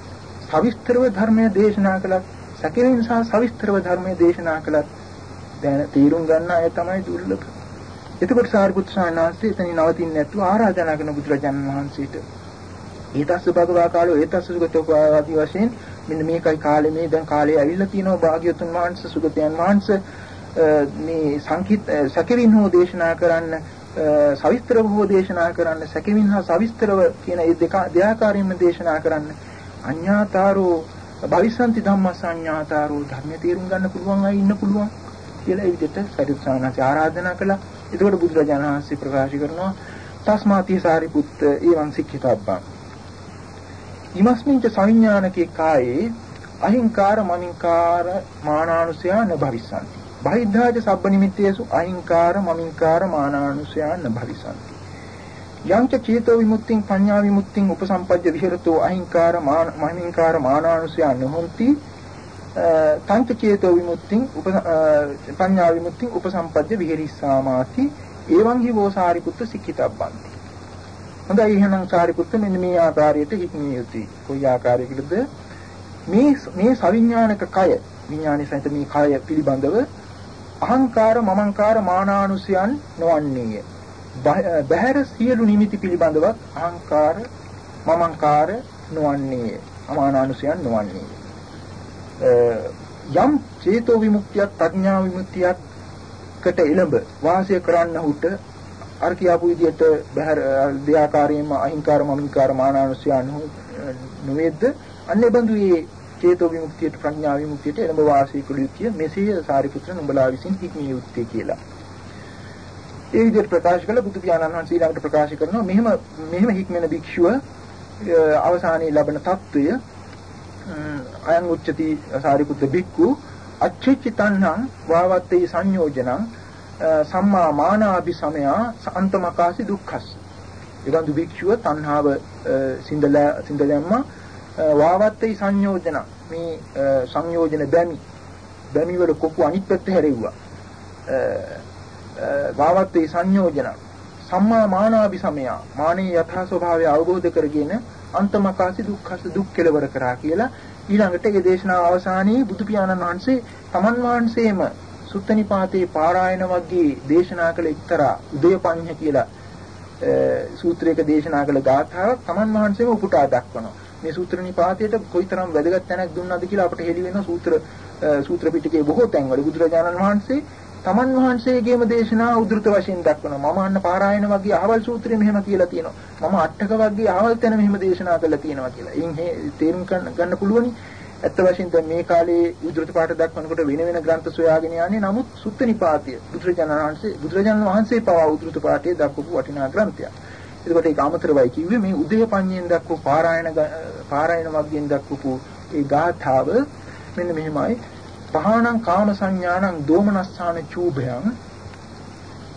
සවිස්තරව ධර්මය දේශනා කළත් සැකෙමින් සහ සවිස්තරව ධර්මය දේශනා කළත් දැන තීරුම් ගන්න අය තමයි දුර්ලභ. එතකොට සාරිපුත්‍ර සානාංශය එතනින් නවතින්නේ නැතුව ආරාධනා කරන බුදුරජාණන් වහන්සේට ඒතස්ස භගවා කාලෝ ඒතස්ස සුගතෝ ආදී වශයෙන් මෙන්න මේකයි කාලේ මේ දැන් කාලේ ඇවිල්ලා තියෙනවා භාග්‍යවතුන් වහන්සේ සුගතයන් වහන්සේ මේ සංකීත සැකවින් හෝ දේශනා කරන්න සවිස්තරව හෝ දේශනා කරන්න සැකවින් හා සවිස්තරව කියන මේ දෙක දෙආකාරයෙන්ම දේශනා කරන්න අඤ්ඤාතාරෝ භවිසන්ති ධම්මස් අඤ්ඤාතාරෝ ධර්මයේ තේරුම් ගන්න පුළුවන් අය ඉන්න පුළුවන් කියලා ඒ විදිහට සරිත්සානහස ආරාධනා කළා. එතකොට බුදුරජාණන් වහන්සේ ප්‍රකාශ කරනවා තස්මාති සාරිපුත්ත ඊවං සික්ඛිතබ්බං ඉමස්මින්ච සංඥානකේ කායේ අහිංකාර මමින්කාර මානානුසයා නභවිසanti. බහිද්ධාජ සබ්බ නිමිත්තේසු අහිංකාර මමින්කාර මානානුසයා නභවිසanti. යංච චේතෝ විමුක්තිං පඤ්ඤා විමුක්තිං උපසම්පජ්ජ විහෙරතෝ අහිංකාර මමින්කාර මානානුසයා නොහොಂತಿ තංච චේතෝ විමුක්තිං උප පඤ්ඤා විමුක්තිං උපසම්පජ්ජ විහෙරිස්සාමාති එවං හි වෝසාරිපුත්ත සික්ඛිතබ්බන්ති හොඳයි එහෙනම් සාරිපුත්ත මෙන්න මේ ආකාරයට හික්මිය යුතුයි. කොයි ආකාරයකටද? මේ මේ සවිඥානික කය විඥානයේ සහිත මේ කය පිළිබඳව අහංකාර මමංකාර මානානුසයන් නොවන්නේය. බහැර සියලු නිමිති පිළිබඳව අහංකාර මමංකාර නොවන්නේය. අමානානුසයන් නොවන්නේය. යම් චේතෝ විමුක්තියක් ප්‍රඥා විමුක්තියක් කට එළඹ වාසය කරන්නහුට අර කියාපු විදිහට බහැර දෙයාකාරයෙන්ම අහිංකාර මමින්කාර මානානුසයන් නොවේද අන්නේ බඳුයේ චේතෝ විමුක්තියට ප්‍රඥා විමුක්තියට එළඹ වාසය කළ යුතුය මෙසේ සාරිපුත්‍ර නුඹලා විසින් හික්මිය යුත්තේ කියලා. ඒ විදිහට ප්‍රකාශ කළ බුදු පියාණන් වහන්සේ ළඟට ප්‍රකාශ කරනවා මෙහෙම මෙහෙම හික්මෙන භික්ෂුව අවසානයේ ලබන తত্ত্বය අයං උච්චති සාරිපුත්‍ර භික්ඛු අච්චිචිතං වාවත්තේ සංයෝජනං සම්මා මානාභි සමයා අන්තමකාසි දුක්ඛස්. ඊළඟ භික්ෂුව තණ්හාව සිඳලා සිඳලම්ම වාවත්තේ සංයෝජන මේ සංයෝජන බැමි බැමි වල කොපු අනිත් පැත්ත හැරෙව්වා. වාවත්තේ සංයෝජන සම්මා මානාභි සමයා මානේ යථා ස්වභාවය අවබෝධ කරගෙන අන්තමකාසි දුක්ඛස් දුක් කෙලවර කරා කියලා ඊළඟට ඒ දේශනාව අවසානයේ බුදු පියාණන් වහන්සේ තමන් වහන්සේම සුත්ත නිපාතේ පාරායන වර්ගයේ දේශනා කළ එක්තරා උදයපඤ්ඤ කියලා සූත්‍රයක දේශනා කළ ගාථාවක් තමන් වහන්සේම උපුටා දක්වනවා. මේ සූත්‍ර නිපාතයට කොයිතරම් වැදගත් තැනක් දුන්නද කියලා අපට හෙළි වෙන සූත්‍ර සූත්‍ර පිටකයේ බොහෝ තැන්වල බුදුරජාණන් වහන්සේ තමන් වහන්සේගේම දේශනා උද්දෘත වශයෙන් දක්වනවා. මම අන්න පාරායන වගේ අහවල් සූත්‍රය මෙහෙම කියලා තියෙනවා. මම අටක වගේ අහවල් තැන මෙහෙම දේශනා කළා තියෙනවා කියලා. එයින් තේරුම් ගන්න පුළුවනි. ඇත්ත වශයෙන්ම දැන් මේ කාලේ උද්දෘත පාඨ දක්වනකොට වෙන වෙන ග්‍රන්ථ සොයාගෙන යන්නේ නමුත් සුත්ත නිපාතය බුදුරජාණන් වහන්සේ බුදුරජාණන් වහන්සේ පවා උද්දෘත පාඨයේ දක්වපු වටිනා ග්‍රන්ථයක්. එතකොට ඒක අමතරවයි කිව්වේ මේ උදේ පඤ්ඤයෙන් දක්වපු පාරායන පාරායන වග්ගයෙන් දක්වපු ඒ ගාථාව මෙන්න මෙහෙමයි. පහාණං කාම සංඥානං දෝමනස්සාන චූභයං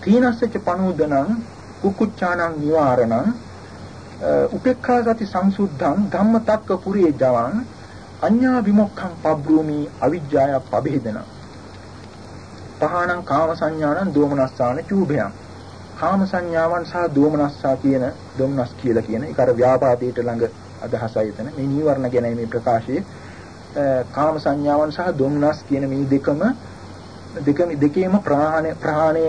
තීනස්සච පනෝදනං කුකුච්චානං නිවාරණං උපේක්ඛා සති සංසුද්ධං ධම්මතක්ක පුරේ ජවං අඤ්ඤා විමුක්ඛං පබ්‍රූමි අවිජ්ජාය පබේදන පහාණං කාම සංඥානං දෝමනස්සාන චූභයං. කාම සංඥාවන් සහ දෝමනස්සා කියන දොම්නස් කියලා කියන ඒක අර ව්‍යාපාදයට ළඟ අදහසයි එතන. මේ නීවරණ ගැන මේ ප්‍රකාශයේ. කාම සංඥාවන් සහ දොම්නස් කියන මේ දෙකම දෙකම දෙකේම ප්‍රහාණය ප්‍රහාණය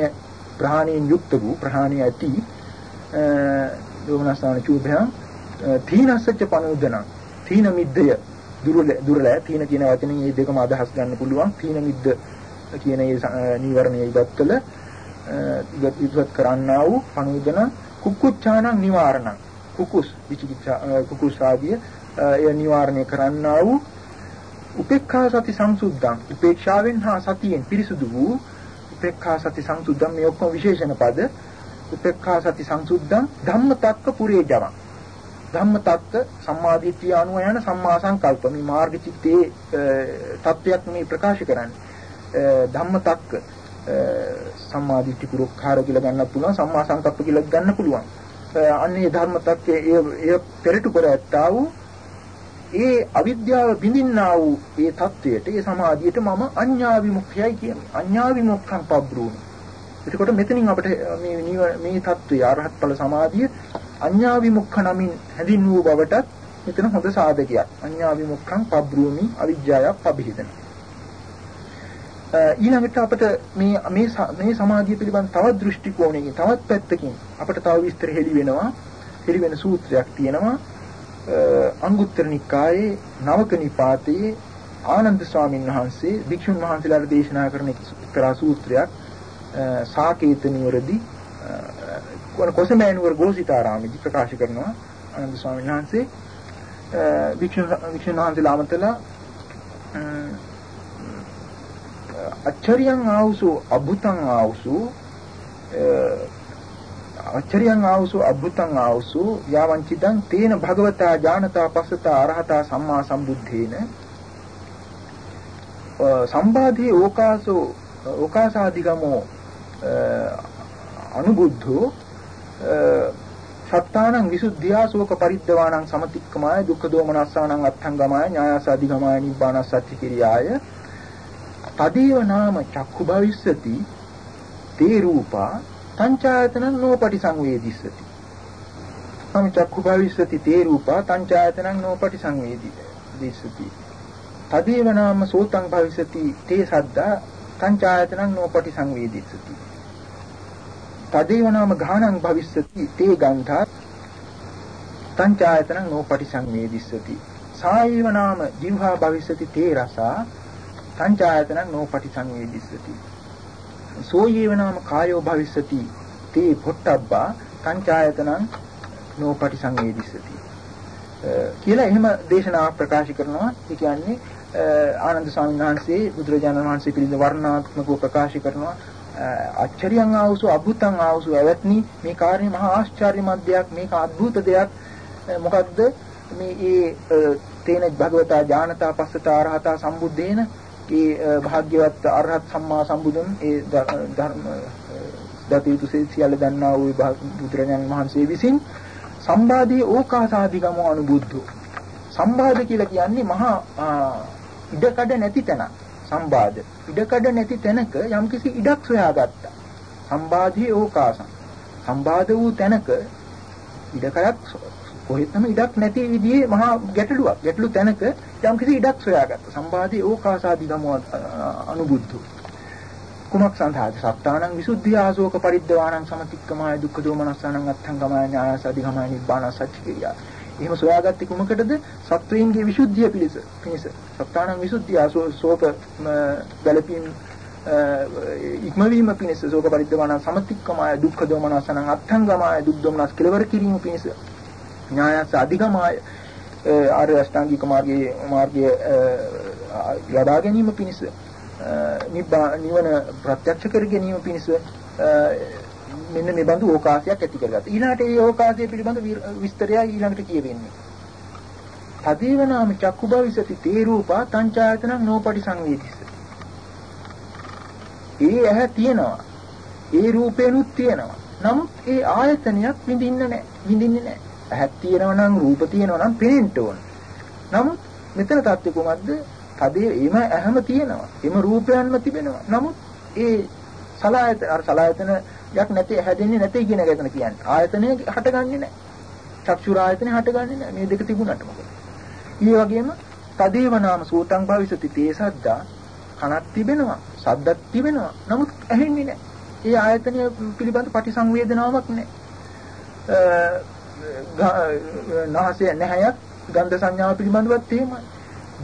ප්‍රහාණයෙන් යුක්ත වූ ප්‍රහාණය ඇති දෝමනස්සාන චූභයං තීනස්සච්ච පනුදන. තීන මිද්දය. දුරල දුරල. තීන කියන වචනේ මේ දෙකම අදහස් ගන්න පුළුවන්. තීන මිද්ද කියන මේ නීවරණය ඉවත් කළ ඉවත් කරන්නා වූ පණුදන කුක්කුච්ඡානං නිවාරණං. කුකුස් විචිකිච්ඡා කුකුස් ආදී එය නිවාරණය කරන්නා වූ උපේක්ඛා සති සංසුද්ධං. උපේක්ෂාවෙන් හා සතියෙන් පිරිසුදු වූ උපේක්ඛා සති සංසුද්ධං මේ ඔක්කොම විශේෂණ පද. උපේක්ඛා සති සංසුද්ධං ධම්මතක්ක පුරේ ජවං ධම්ම තත්ත්ව සම්මාදිට්ඨිය අනුව යන සම්මා සංකල්ප. මේ මාර්ග චිත්තේ තත්ත්වයක් මේ ප්‍රකාශ කරන්නේ. ධම්ම තක්ක සම්මාදිට්ඨි කුරුක්ඛාර කියලා ගන්නත් පුළුවන් සම්මා සංකප්ප කියලා ගන්න පුළුවන්. අන්නේ ධර්ම තත්ත්වයේ එය පෙරට පෙර ඇත්තා වූ ඒ අවිද්‍යාව බිඳින්නා වූ ඒ தත්වයට ඒ සමාධියට මම අඤ්ඤා විමුක්ඛයයි කියන්නේ. අඤ්ඤා විමුක්ඛං පබ්බ්‍රුණ එතකොට මෙතනින් අපිට මේ මේ தත්වය අරහත් ඵල සමාධිය අඤ්ඤා විමුක්ඛ නමින් හැඳින්වූ බවටත් මෙතන හොඳ සාධකයක්. අඤ්ඤා විමුක්ඛං පබ්‍රූමි අවිජ්ජාය පබ්බිහිතන. ඊළඟට අපිට මේ මේ මේ සමාධිය පිළිබඳ තවත් දෘෂ්ටි කෝණයකින් තවත් පැත්තකින් අපිට තව විස්තර හෙළි වෙනවා. හෙළි වෙන සූත්‍රයක් තියෙනවා. අංගුත්තර නිකායේ නවක නිපාතයේ ආනන්ද ස්වාමීන් වහන්සේ භික්ෂුන් වහන්සේලාට දේශනා කරන එක්තරා සූත්‍රයක් සාකේත නිවරදී කොසමෑනුවර ගෝසිතාරාමේදී ප්‍රකාශ කරනවා ආනන්ද ස්වාමීන් වහන්සේ. භික්ෂුන් භික්ෂුන් වහන්සේලා අමතලා අච්චරියං ආවුසු අභුතං ආවුසු අච්චරියං ආවුසු අභුතං ආවුසු යාවංචිදං තේන භගවතා ඥානතා පස්සතා අරහතා සම්මා සම්බුද්ධේන. සම්බාධි ඕකාසෝ ඕකාසාදිගමෝ අනුබුද්ධෝ සත්තානං විසුද්ධියා ශෝක පරිද්දවානං සමතික්කමාය දුක්ඛ දෝමනස්සානං අත්ථංගමාය ඥායසාදිගමාය නිබ්බානස්සත්ති කිරියාය. තදීව නාම චක්ඛු භවිස්සති තේ රූපා තංචායතනං නෝපටි සංවේදිස්සති සම චක්ඛු භවිස්සති තේ රූපා තංචායතනං නෝපටි සංවේදී දිස්සති තදීව නාම සෝතං භවිස්සති තේ සද්දා තංචායතනං නෝපටි සංවේදිස්සති තදීව නාම ගානං භවිස්සති තේ ගන්ධා තංචායතනං නෝපටි සංවේදිස්සති සායීව නාම ජීවහා භවිස්සති තේ රසා තංචායතනං නෝපටි සංවේදිස්සති සෝයේව නාම කායෝ භවිස්සති තේ පොට්ටබ්බා සංචායතනං නෝපටි සංවේදිස්සති කියලා එහෙම දේශනාවක් ප්‍රකාශ කරනවා. ඒ කියන්නේ ආනන්ද ස්වාමීන් වහන්සේ බුදුරජාණන් වහන්සේ පිළිබඳ වර්ණාත්මකව ප්‍රකාශ කරනවා. අච්චරියං ආවසු අභූතං ආවසු ඇවත්නි. මේ කාර්ය මහා ආශ්චර්යමත් දෙයක් මේක අద్భుත දෙයක්. මොකද්ද? මේ ඒ තේන භගවතා ඥානතා පස්සතා අරහතා සම්බුද්දේන. ඒ භාග්‍යවත් අරහත් සම්මා සම්බුදුන් ඒ ධර්ම දතියුතු සියල්ල දන්නා වූ බුදුරජාණන් වහන්සේ විසින් සම්බාධී ඕකාසාදිගම අනුබුද්ධෝ. සම්බාධ කියලා කියන්නේ මහා ඉඩකඩ නැති තැන සම්බාධ ඉඩකඩ නැති තැනක යම්කිසි ඉඩක් සොයාගත්තා සම්බාධී ඕකාසං සම්බාධ වූ තැනක ඉඩකඩක් කොහෙත්ම ඉඩක් නැති විදිහේ මහා ගැටලුවක්. ගැටලු තැනක යම්කිසි ඉඩක් සොයාගත්ත. සම්බාධි ඕකාසාදි ගම අනුබුද්ධ. කුමක් සඳහාද? සත්තානං විසුද්ධිය ආසෝක පරිද්දවානං සමතික්කමාය දුක්ඛ දෝමනස්සානං අත්ථංගමාය ඥායසාදි ගමාය නිබ්බාන සච්ච කිරියා. එහෙම සොයාගත්තේ කුමකටද? සත්වයින්ගේ විසුද්ධිය පිණිස. පිණිස. සත්තානං විසුද්ධිය ආසෝක බැලපීම් ඉක්මවීම පිණිස සෝක පරිද්දවාන සමතික්කමාය දුක්ඛ දෝමනසනං අත්ථංගමාය දුක් දෝමනස් කෙලවර කිරීම පිණිස ඥායස අධිගමාය ආර්ය අෂ්ටාංගික මාර්ගයේ මාර්ගය යොදා ගැනීම පිණිස නිබ්බා නිවන ප්‍රත්‍යක්ෂ කර ගැනීම පිණිස මෙන්න මේ බඳු ඕකාසයක් ඇති කරගත්තා. ඊළඟට මේ ඕකාසය පිළිබඳ විස්තරය ඊළඟට කියවෙන්නේ. තදේව නාම චක්කු භවිසති තේ රූපා තංචායතනං නෝපටි සංවේදිස. ඒ ඇහැ තියෙනවා. ඒ රූපේනුත් තියෙනවා. නමුත් ඒ ආයතනයක් විඳින්න නැහැ. විඳින්නේ නැහැ. ඇහක් තියෙනවා නම් රූප තියෙනවා නම් පේන්න ඕන. නමුත් මෙතන தත්ත්වය කොහොමද? තදේ එම ඇහැම තියෙනවා. එම රූපයන්ම තිබෙනවා. නමුත් ඒ සලායත අර සලායතන යක් නැති හැදෙන්නේ නැtei කියන එක එතන කියන්නේ. ආයතනය හටගන්නේ නැහැ. චක්ෂුර ආයතනය හටගන්නේ නැහැ. මේ දෙක තිබුණාට මොකද? ඊ වගේම තදේව නාම සූතං භවිසති තේ සද්දා කනක් තිබෙනවා. සද්දක් තිබෙනවා. නමුත් ඇහෙන්නේ නැහැ. ඒ ආයතනය පිළිබඳ පටිසංවේදනාවක් නැහැ. නාසය නැහැයක් ගන්ධ සංඥාව පිළිබඳවත් එහෙමයි.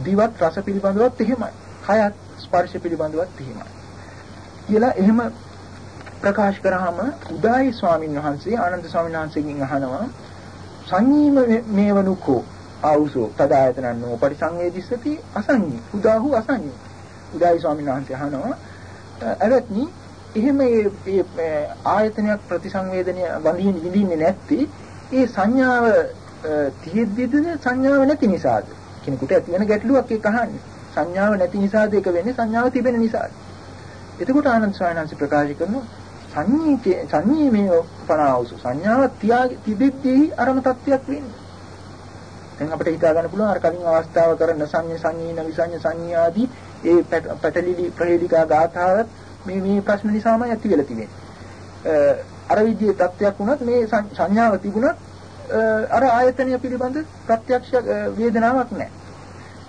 දිවත් රස පිළිබඳවත් එහෙමයි. කයත් ස්පර්ශ පිළිබඳවත් එහෙමයි. කියලා එහෙම ප්‍රකාශ කරාම උදායි ස්වාමීන් වහන්සේ ආනන්ද ස්වාමීන් වහන්සේගෙන් අහනවා සංයීම මේවනුකෝ ආවුසෝ තදායතනන්නෝ පරිසංවේදිස්සති අසංඤී උදාහු අසංඤී උදායි ස්වාමීන් වහන්සේ අහනවා එවත්නි එහෙම මේ ආයතනයක් ප්‍රතිසංවේදනය වඳින්න විඳින්නේ නැත්තේ ඒ සංඥාව තියෙද්දිද සංඥාව නැති නිසාද? කෙනෙකුට ඇති වෙන ගැටලුවක් ඒක අහන්නේ. සංඥාව නැති නිසාද ඒක වෙන්නේ සංඥාව තිබෙන නිසාද? එතකොට ආනන්ද ස්වාමීන් ප්‍රකාශ කරනවා සංඤීතේ සංඤීමේ පනාවසු සංඥාව තියා තිබෙද්දී අරම තත්ත්වයක් වෙන්නේ. දැන් අපිට හිතා ගන්න පුළුවන් අර කලින් අවස්ථාව කරන සංඤ්ඤ සංඤීන විසඤ්ඤ සංඤාදී ඒ පැටලිලි ප්‍රහේලිකා ගාථාවත් මේ මේ ප්‍රශ්න නිසාමයි ඇති වෙලා තිබෙන්නේ. අර විදිහේ තත්ත්වයක් වුණත් මේ සංඥාව තිබුණත් අර ආයතනය පිළිබඳ ප්‍රත්‍යක්ෂ වේදනාවක් නැහැ.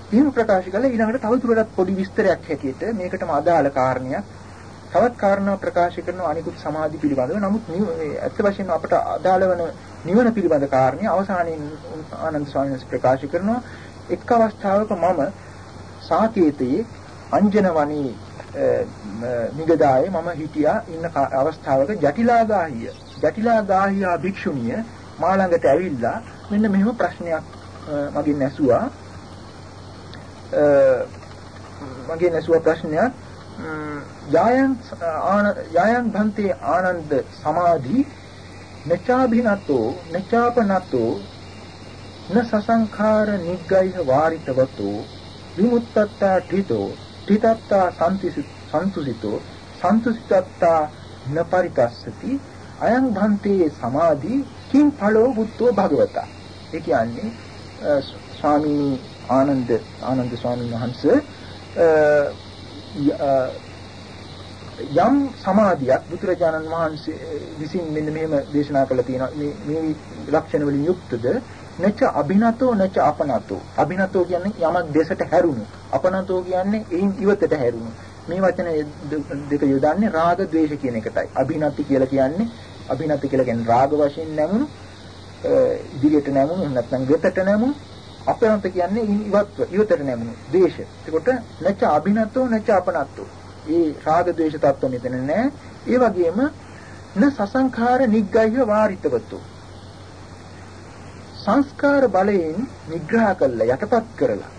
එහෙම ප්‍රකාශ කළා ඊළඟට තව දුරටත් පොඩි විස්තරයක් හැටියට මේකටම අදාළ කාරණයක් තවත් කාරණා ප්‍රකාශ කරන අනිකුත් සමාධි පිළිබඳව. නමුත් ඇත්ත වශයෙන්ම අපට අදාළ වන නිවන පිළිබඳ කාරණේ අවසානයේ ආනන්ද ස්වාමීන් වහන්සේ ප්‍රකාශ කරනවා. එක් අවස්ථාවක මම සාකේතයේ අංජන වනයේ නිගදායේ මම හිටියා ඉන්න අවස්ථාවක ජටිලාගාහිය. ජටිලාගාහියා භික්ෂුණිය මා ළඟට ඇවිල්ලා මෙන්න මෙහෙම ප්‍රශ්නයක් මගෙන් ඇසුවා. මගෙන් ඇසුවා ප්‍රශ්නයක්. යායන් යායන් භන්තේ ආනන්ද සමාධි නචාභිනතෝ නචාපනතෝ න සසංඛාර නිග්ගයිහ වාරිතවතෝ විමුත්තත්තා ඨිතෝ ඨිතත්තා සන්තුසිතෝ සන්තුසිතත්තා න පරිතස්සති අයං භන්තේ සමාධි කිං ඵලෝ බුද්ධෝ භගවතා. ඒ කියන්නේ ස්වාමී ආනන්ද ආනන්ද ස්වාමීන් වහන්සේ යම් සමාධියක් බුදුරජාණන් වහන්සේ විසින් මෙන්න මෙහෙම දේශනා කළා තියෙනවා. මේ මේ ලක්ෂණ වලින් යුක්තද? නච අභිනතෝ නච අපනතෝ. අභිනතෝ කියන්නේ යමක් දෙසට හැරුණු. අපනතෝ කියන්නේ එයින් ඉවතට හැරුණු. මේ වචන දෙක යොදන්නේ රාග ద్వේෂ කියන එකටයි. අභිනති කියලා කියන්නේ අභිනති කියලා කියන්නේ රාග වශයෙන් නැමුණු ඉදිරියට නැමුණු නැත්නම් වෙතට නැමුණු අපනත කියන්නේ ඉවත්ව ඉවතට නැමුණු ද්වේෂ. එතකොට නච අභිනතෝ නච අපනත්තෝ. ඒ රාග ද්වේෂ තත්ත්ව මෙතන නෑ. ඒ වගේම න සසංඛාර නිග්ගය වාරිතවතු. සංස්කාර බලයෙන් නිග්‍රහ කළා යටපත් කරලා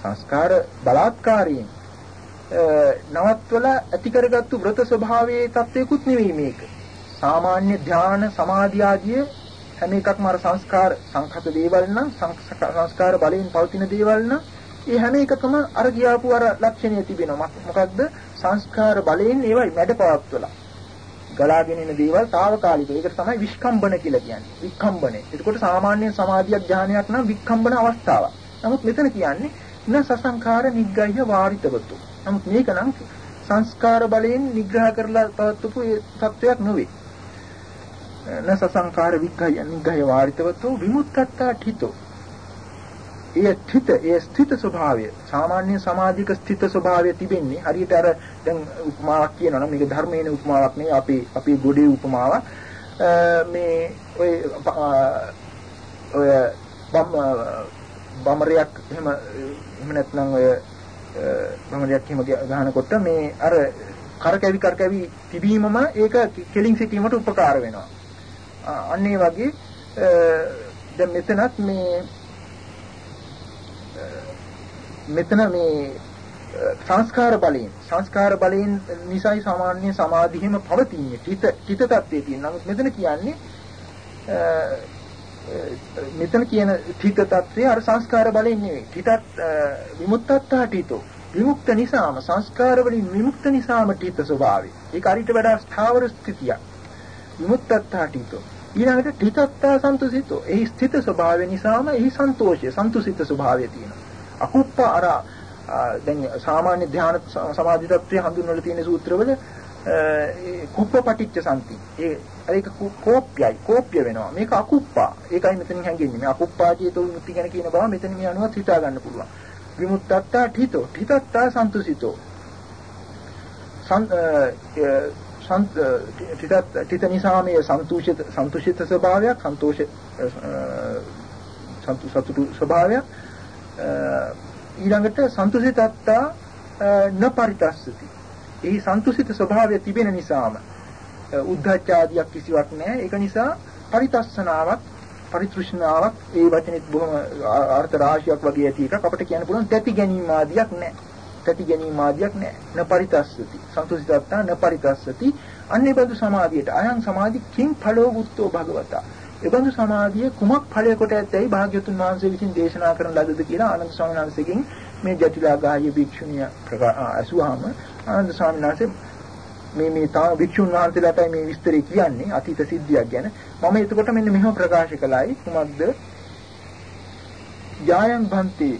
සංස්කාර බලාත්කාරයෙන් නවත්වලා ඇති කරගත්තු වෘත ස්වභාවයේ තත්වයකුත් නෙවෙයි මේක. සාමාන්‍ය ධ්‍යාන සමාධි ආදී හැම එකක්ම අර සංස්කාර සංඛත දේවල් නම් සංස්කාර බලයෙන් පවතින දේවල් නම් ඒ හැම එකකම අර ගියාපු අර ලක්ෂණය තිබෙනවා. මොකක්ද සංස්කාර බලයෙන් ඒවයි මැඩපවත්වලා ගලාගෙන එන දේවල් తాවකාලිකව. ඒකට තමයි විස්කම්බන කියලා කියන්නේ. වික්කම්බනේ එතකොට සාමාන්‍ය සමාධියක් ඥානයක් නම් වික්කම්බන අවස්ථාවක්. නමුත් මෙතන කියන්නේ න සසංඛාර නිග්ගය වාරිතවතු. නමුත් මේක නම් සංස්කාර බලයෙන් නිග්‍රහ කරලා පවත්වපු ඒ තත්වයක් නෙවෙයි න සසංකාර විග්ඝය නිග්ඝය වාරිතවතෝ විමුක්තත්තා ඨිතෝ. ඒ ඨිත ඒ ස්ථිත ස්වභාවය. සාමාන්‍ය සමාධික ස්ථිත ස්වභාවය තිබෙන්නේ හරියට අර දැන් උපමාවක් කියනවා නම් මේක ධර්මයේ උපමාවක් නෙවෙයි අපේ අපේ ගොඩේ උපමාවක් මේ ඔය ඔය බම් බමරයක් එහෙම එහෙම නැත්නම් ඔය බමරයක් එහෙම ගහනකොට මේ අර කරකැවි කරකැවි තිබීමම ඒක කෙලින් සිටීමට උපකාර වෙනවා. අන්න ඒ වගේ දැන් මෙතනත් මේ මෙතන මේ සංස්කාර බලයෙන් සංස්කාර බලයෙන් නිසයි සාමාන්‍ය සමාධියම පවතින්නේ. තිත තිත තත්ත්වයේ තියෙන. නමුත් මෙතන කියන්නේ මෙතන කියන තිත තත්ත්වය අර සංස්කාර බලයෙන් නෙවෙයි. තිතත් විමුක්තත්තා තිතෝ විමුක්ත නිසාම සංස්කාර වලින් විමුක්ත නිසාම තිත ස්වභාවය. ඒක අරිට වඩා ස්ථාවර ස්ථිතියක්. විමුක්තත්තා තිතෝ ඊළඟට ඨිතත්තා සන්තුසිතෝ. එහි ස්ථිත ස්වභාවය නිසාම එහි සන්තෝෂය, සන්තුසිත ස්වභාවය තියෙනවා. අකුප්ප අර දැන් සාමාන්‍ය ධ්‍යාන සමාධි තත්ත්වය හඳුන්වලා තියෙන සූත්‍රවල කුප්ප පටිච්ච සම්ති. ඒ ඒක කෝප්‍යයි, කෝප්‍ය වෙනවා. මේක අකුප්පා. ඒකයි මෙතනින් හැංගෙන්නේ. මේ අකුප්පාචේතෝ විමුක්ති ගැන කියන බව මෙතන මේ අනුවත් හිතා ගන්න පුළුවන්. විමුක්තත්තා ඨිතෝ, ඨිතත්තා සන්තුසිතෝ. ටිකත් ටික නිසා මේ සන්තුෂිත සන්තුෂිත ස්වභාවයක් සන්තෝෂ සතුටු ස්වභාවයක් ඊළඟට සන්තුෂිතත්තා න පරිතස්සති. එහි සන්තුෂිත ස්වභාවය තිබෙන නිසාම උද්ධච්චාදියක් කිසිවක් නැහැ. ඒක නිසා පරිතස්සනාවක් පරිතෘෂ්ණාවක් ඒ වචනේත් බොහොම අර්ථ රාශියක් වගේ ඇති එකක් අපිට කියන්න පුළුවන් තැති ගැනීම ආදියක් නැහැ. තැති ගැනීම ආදියක් නැහැ. න පරිතස්සති. සන්තුසිතත්තා න පරිතස්සති. අන්නේ බඳු සමාධියට අයං සමාධි කිං ඵලෝ වුත්තෝ භගවතා. ඒ බඳු සමාධිය කුමක් ඵලය කොට ඇතැයි භාග්‍යතුන් වහන්සේ විසින් දේශනා කරන ලදද කියලා ආනන්ද ස්වාමීන් වහන්සේගෙන් මේ ජටිලාගාහ්‍ය භික්ෂුණිය අසුවාම ආනන්ද ස්වාමීන් වහන්සේ මේ මේ තා භික්ෂුන් වහන්සේලාටයි මේ විස්තරය කියන්නේ අතීත සිද්ධියක් ගැන. මම එතකොට මෙන්න මෙහෙම ප්‍රකාශ කළායි කුමක්ද? යායන් භන්ති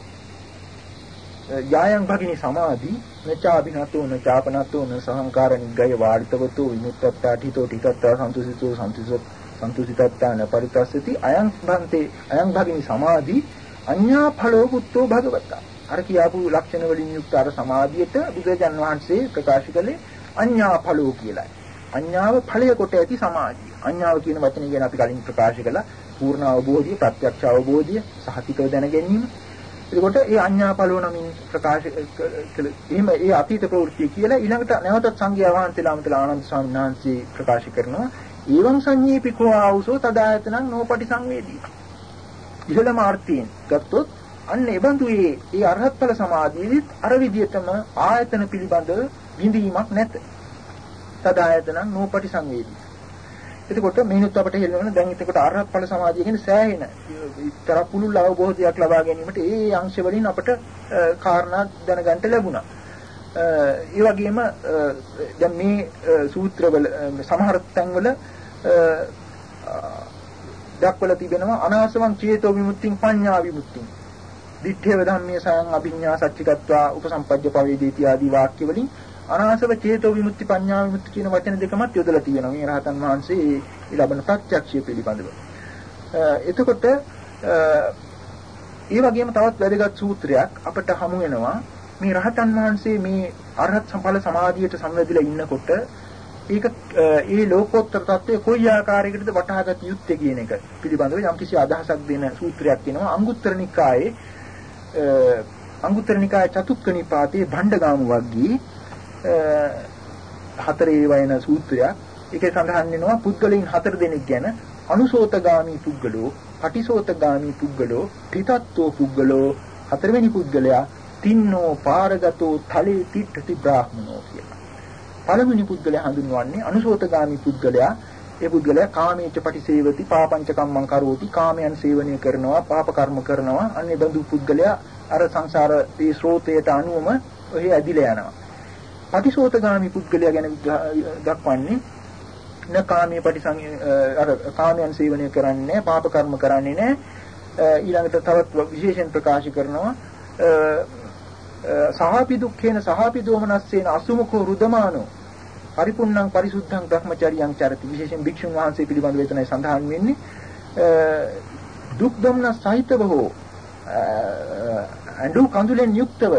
යායන් භගිනී සමාධි නචාබිනතෝ නචාපනතෝ න සහංකාර නිග්ගය වාඩිතවතෝ විමුක්තත්තා ඨිතෝ ඨිතත්තා සන්තුසිතෝ සන්තුසොත් සන්තුසිතත්තා න පරිතස්සති අයං භන්තේ අයං භගිනී සමාධි අඤ්ඤා ඵලෝ පුත්තෝ භගවතා අර කියාපු ලක්ෂණ වලින් යුක්ත අර සමාධියට බුදුරජාන් වහන්සේ ප්‍රකාශ කළේ අඤ්ඤා ඵලෝ කියලායි. අඤ්ඤාව ඵලය කොට ඇති සමාධිය. අඤ්ඤාව කියන වචනේ ගැන අපි කලින් ප්‍රකාශ කළා. පූර්ණ අවබෝධය, ප්‍රත්‍යක්ෂ අවබෝධය, සහතිකව දැන ගැනීම. එතකොට ඒ අඤ්ඤා ඵලෝ නමින් ප්‍රකාශ කළ එහෙම ඒ අතීත ප්‍රවෘත්ති කියලා ඊළඟට නැවතත් සංඝයා වහන්සේලා අමතලා ආනන්ද ස්වාමීන් වහන්සේ ප්‍රකාශ කරනවා. ඊවං සංඤීපිකෝ ආවුසෝ තදායතනං නෝපටි සංවේදී. ඉහළම අර්ථයෙන් ගත්තොත් අන්න ඒ බඳු ඒ ඒ අරහත් ඵල සමාධියෙත් අර විදියටම ආයතන පිළිබඳ විඳීමක් නැත. තදායතනං නෝපටි සංවේදී. එතකොට මේනොත් අපිට හෙළවෙන දැන් එතකොට අරහත් ඵල සමාධිය කියන්නේ සෑහෙන ඉතර පුළුල් අවබෝධයක් ලබා ගැනීමට ඒ අංශ වලින් අපිට කාරණා දැනගන්න ලැබුණා. ඒ වගේම දැන් මේ සූත්‍රවල සමහර තැන්වල දක්වලා තිබෙනවා අනාසවං චේතෝ විමුක්තිං පඤ්ඤා විමුක්තිං. දිත්තේව ධම්මේ සයන් අභිඤ්ඤා සච්චිකත්වා උපසම්පජ්ජ පවේදීති ආදී වාක්‍ය වලින් අනාසව චේතෝ විමුක්ති පඤ්ඤා විමුක්ති කියන වචන දෙකමත් යොදලා තියෙනවා. මේ රහතන් වහන්සේ ඒ ලබන ප්‍රත්‍යක්ෂය පිළිබඳව. එතකොට ඒ වගේම තවත් වැදගත් සූත්‍රයක් අපිට හමු වෙනවා. මේ රහතන් වහන්සේ මේ අරහත් සම්පල සමාධියට සංවැදිලා ඉන්නකොට ඒක ඒ ලෝකෝත්තර தත්ත්වය කොයි ආකාරයකටද වටහාගත යුත්තේ කියන එක පිළිබඳව යම්කිසි අදහසක් දෙන සූත්‍රයක් තියෙනවා අංගුත්තර නිකායේ අංගුත්තර නිකාය චතුක්ක නිපාතේ භණ්ඩගාමු වග්ගී හතරේ වයන සූත්‍රයක්. ඒකේ සඳහන් වෙනවා පුද්ගලයන් හතර දෙනෙක් ගැන අනුසෝතගාමි පුද්ගලෝ, පටිසෝතගාමි පුද්ගලෝ, ත්‍රිතත්ත්ව පුද්ගලෝ, හතරවෙනි පුද්ගලයා තින්නෝ පාරගතෝ තලේ තිට්ඨති බ්‍රාහ්මනෝ කියලා. පළවෙනි පුද්ගලයා හඳුන්වන්නේ අනුසෝතගාමි පුද්ගලයා ඒ පුද්ගලයා කාමේච පටිසේවති පාපංච කම්මං කරෝති කාමයන් සේවනය කරනවා පාප කර්ම කරනවා අන්නේ බඳු පුද්ගලයා අර සංසාර ඒ ස්රෝතයට අනුවම ඔහි ඇදිලා යනවා පටිසෝතගාමි පුද්ගලයා ගැන දක්වන්නේ න කාමයේ පටිසං අර කාමයන් සේවනය කරන්නේ පාප කර්ම කරන්නේ නැහැ ඊළඟට තවත් විශේෂයෙන් ප්‍රකාශ කරනවා සහාපි දුක්ඛේන සහාපි දෝමනස්සේන අසුමුඛෝ රුදමානෝ පරිපුන්නං පරිසුද්ධං බ්‍රහ්මචාරියං චරති. විශේෂයෙන් භික්ෂුන් වහන්සේ පිළිබඳව එතනයි සඳහන් වෙන්නේ දුක් දුම්න සහිතව හෝ අඬු කඳුලෙන් යුක්තව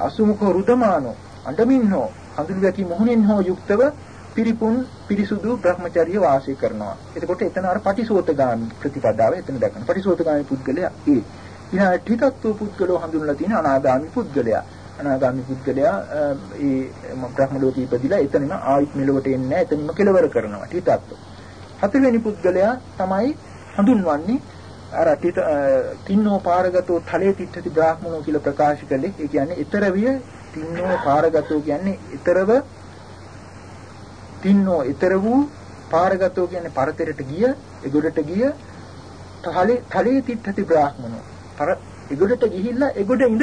අසුමුඛ රුදමානෝ අඬමින් හෝ කඳුළු වැකි මොහොනෙන් හෝ යුක්තව පිරිපුන් පිරිසුදු බ්‍රහ්මචර්ය වාසය කරනවා. එතකොට එතන අර පටිසෝතගාමි ප්‍රතිපදාව එතන දක්වන. පටිසෝතගාමි පුද්ගලයා ඒ ඊළඟ ඨිතත්ව පුද්ගලෝ හඳුන්වලා තියෙන අනාගාමි පුද්ගලයා. අනාගාමි පුද්ගලයා ඒ බ්‍රහ්ම ලෝකෙ ඉපදිලා එතනම ආයිත් මෙලොවට එන්නේ නැහැ. එතනම කෙලවර කරනවා ඨිතත්ව. හතරවෙනි පුද්ගලයා තමයි හඳුන්වන්නේ අර තින්නෝ පාරගතෝ තලේ තිට්ඨති බ්‍රාහ්මණෝ කියලා ප්‍රකාශ කළේ. ඒ කියන්නේ ඊතර විය තින්නෝ පාරගතෝ කියන්නේ ඊතරව තින්නෝ ඊතර වූ පාරගතෝ කියන්නේ පරතරට ගිය එගොඩට ගිය තලේ තලේ තිට්ඨති බ්‍රාහ්මණෝ පර එගොඩට ගිහිල්ලා එගොඩ ඉඳ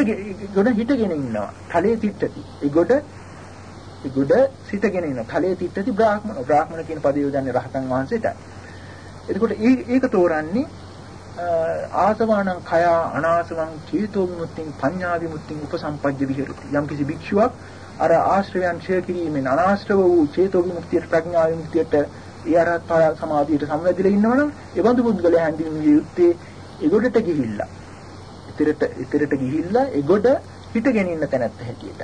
ගොඩ හිටගෙන ඉන්නවා. තලේ තිට්ඨති. එගොඩ එගොඩ සිටගෙන ඉන්නවා. තලේ තිට්ඨති බ්‍රාහ්මණ බ්‍රාහ්මණ කියන පදේ යොදන්නේ රහතන් වහන්සේට එතකොට ඒක තෝරන්නේ ආසවානං khය අනාසවං චේතෝ විමුක්තිං පඤ්ඤා විමුක්තිං උපසම්පජ්ජ විහෙරති. යම් කිසි භික්ෂුවක් අර ආශ්‍රයයන් ඡය කිරීමෙන් අනාශ්‍රව වූ චේතෝ විමුක්තියට ප්‍රඥා විමුක්තියට ඒ අරහත් සමාධියට සම්වැදිලා ඉන්නවනම් ඒ බඳු පුද්ගලයා හැඳින්විය යුත්තේ ඒගොඩට ගිහිල්ලා. ඉතරට ඉතරට ගිහිල්ලා ඒගොඩ හිටගෙන ඉන්න තැනත් හැටියට.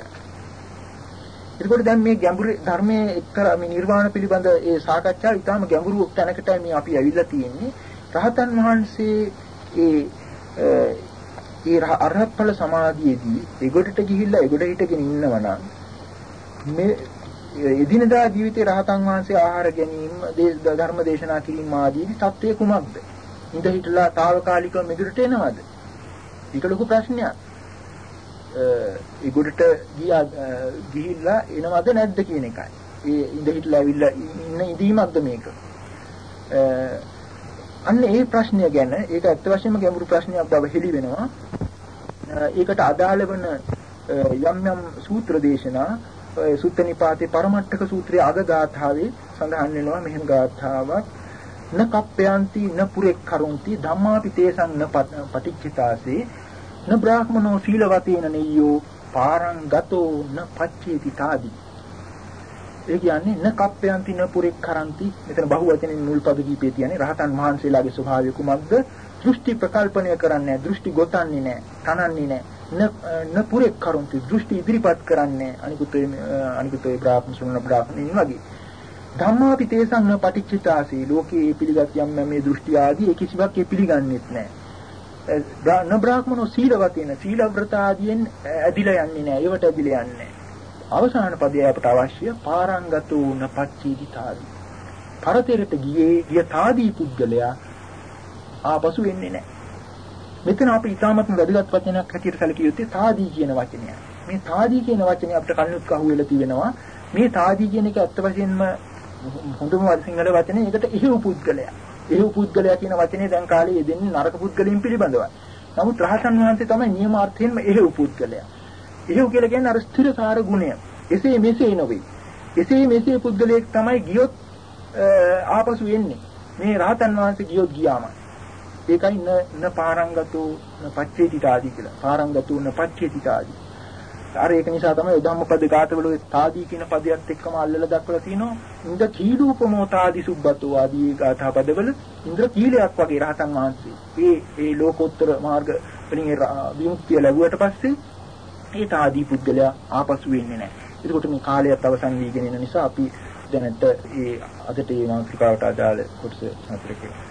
එතකොට දැන් මේ ගැඹුරු ධර්මයේ එක්තරා මේ නිර්වාණ පිළිබඳ ඒ සාකච්ඡාව ඊටාම ගැඹුරු තැනකටයි මේ අපි ඇවිල්ලා තියෙන්නේ. රහතන් වහන්සේ ඒ ඒ අරහත් ඵල සමාධියේදී ඒගොඩට ගිහිල්ලා ඒගොඩ හිටගෙන ඉන්නවා නම් මේ එදිනදා ජීවිතේ රහතන් වහන්සේ ආහාර ගැනීම ධර්ම දේශනා කිරීම ආදී தත්ත්වය කුමක්ද? ඉඳ හිටලා తాවකාලිකව මෙදුරට එනවද? ඒක ලොකු ප්‍රශ්නයක්. ඒගොඩට ගියා ගිහිල්ලා එනවද නැද්ද කියන එකයි. ඒ ඉඳ හිටලා ඇවිල්ලා ඉන්න ඉදීමක්ද මේක? අන්න ඒ ප්‍රශ්නය ගැන ඒක ඇත්ත වශයෙන්ම ගැඹුරු ප්‍රශ්නයක් බව හෙළි වෙනවා. ඒකට අදාළ වන යම් යම් සූත්‍ර දේශනා සුත්ත නිපාතේ පරමට්ඨක සූත්‍රයේ අග ගාථාවේ සඳහන් වෙනවා මෙහෙම ගාථාවක් න කප්පයන්ති න පුරෙක් කරුන්ති ධම්මාපි තේසං න පටිච්චිතාසේ න බ්‍රාහ්මනෝ සීලවතේන නෙය්‍යෝ පාරං ගතෝ න පච්චේති තාදි ඒ කියන්නේ න කප්පයන්ති න පුරෙක් කරන්ති. මෙතන බහුවචනෙන් මුල් පද කීපේ තියෙන්නේ රහතන් වහන්සේලාගේ ස්වභාවය කුමක්ද? දෘෂ්ටි ප්‍රකල්පණය කරන්නේ දෘෂ්ටි ගොතන්නේ නැහැ තනන්නේ නැහැ. න පුරෙක් කරුන්ති දෘෂ්ටි ඉදිරිපත් කරන්නේ අනිකුත් අනිකුත් ඒ බ්‍රාහ්මණ සුන්න බ්‍රාහ්මණින් වගේ. ධම්මාපි තේසං න පටිච්චිතාසී ලෝකේ පිළිගත් යම් මේ දෘෂ්ටි ආදී කිසිවක් පිළිගන්නේත් නැහැ. න බ්‍රාහ්මනෝ සීලවතේන. සීල ව්‍රත ආදීන් ඇදිලා යන්නේ නැහැ ඒවට ඇදිලා යන්නේ අවසාන පදයේ අපට අවශ්‍ය පාරංගතෝ න පච්චීදිතාදී පරතරට ගියේ ගිය තාදී පුද්ගලයා ආපසු වෙන්නේ නැහැ මෙතන අපි ඊටාමත් වැදගත් වචනයක් හැටියට සැලකිය යුත්තේ තාදී කියන වචනය මේ තාදී කියන වචනේ අපිට කලිනුත් අහුවෙලා තියෙනවා මේ තාදී කියන එක ඇත්ත වශයෙන්ම හොඳම සිංහල වචනේ ඒකට ඉහිව් පුද්ගලයා. ඉහිව් පුද්ගලයා කියන වචනේ දැන් කාලේ යෙදෙන්නේ නරක පුද්ගලයන් පිළිබඳවයි. නමුත් රහතන් වහන්සේ තමයි නියමාර්ථයෙන්ම ඉහිව් පුද්ගලයා. ඉහිව් කියලා කියන්නේ අර ස්ථිරකාර ගුණය. එසේ මෙසේ නොවේ. එසේ මෙසේ පුද්ගලයෙක් තමයි ගියොත් ආපසු එන්නේ. මේ රහතන් වහන්සේ ගියොත් ගියාම. ඒකයි න න පාරංගතෝ න පච්චේතිතාදී කියලා. පාරංගතෝ න පච්චේතිතාදී. අර ඒක නිසා තමයි ධම්මපද ගාතවල තාදී කියන පදයට එක්කම අල්ලලා දක්වලා තිනවා ඉන්ද කීලූපමෝ තාදී සුබ්බතෝ ආදී ගාථා පදවල ඉන්ද්‍ර කීලයක් වගේ රහතන් වහන්සේ. ඒ ඒ ලෝකෝත්තර මාර්ග වලින් විමුක්තිය ලැබුවට පස්සේ ඒ තාදී පුද්ගලයා ආපසු වෙන්නේ නැහැ. ඒකට මේ කාලයත් අවසන් වීගෙන යන නිසා අපි දැනට ඒ අදට මේ මාතෘකාවට අදාළ කොටස නතර කරමු.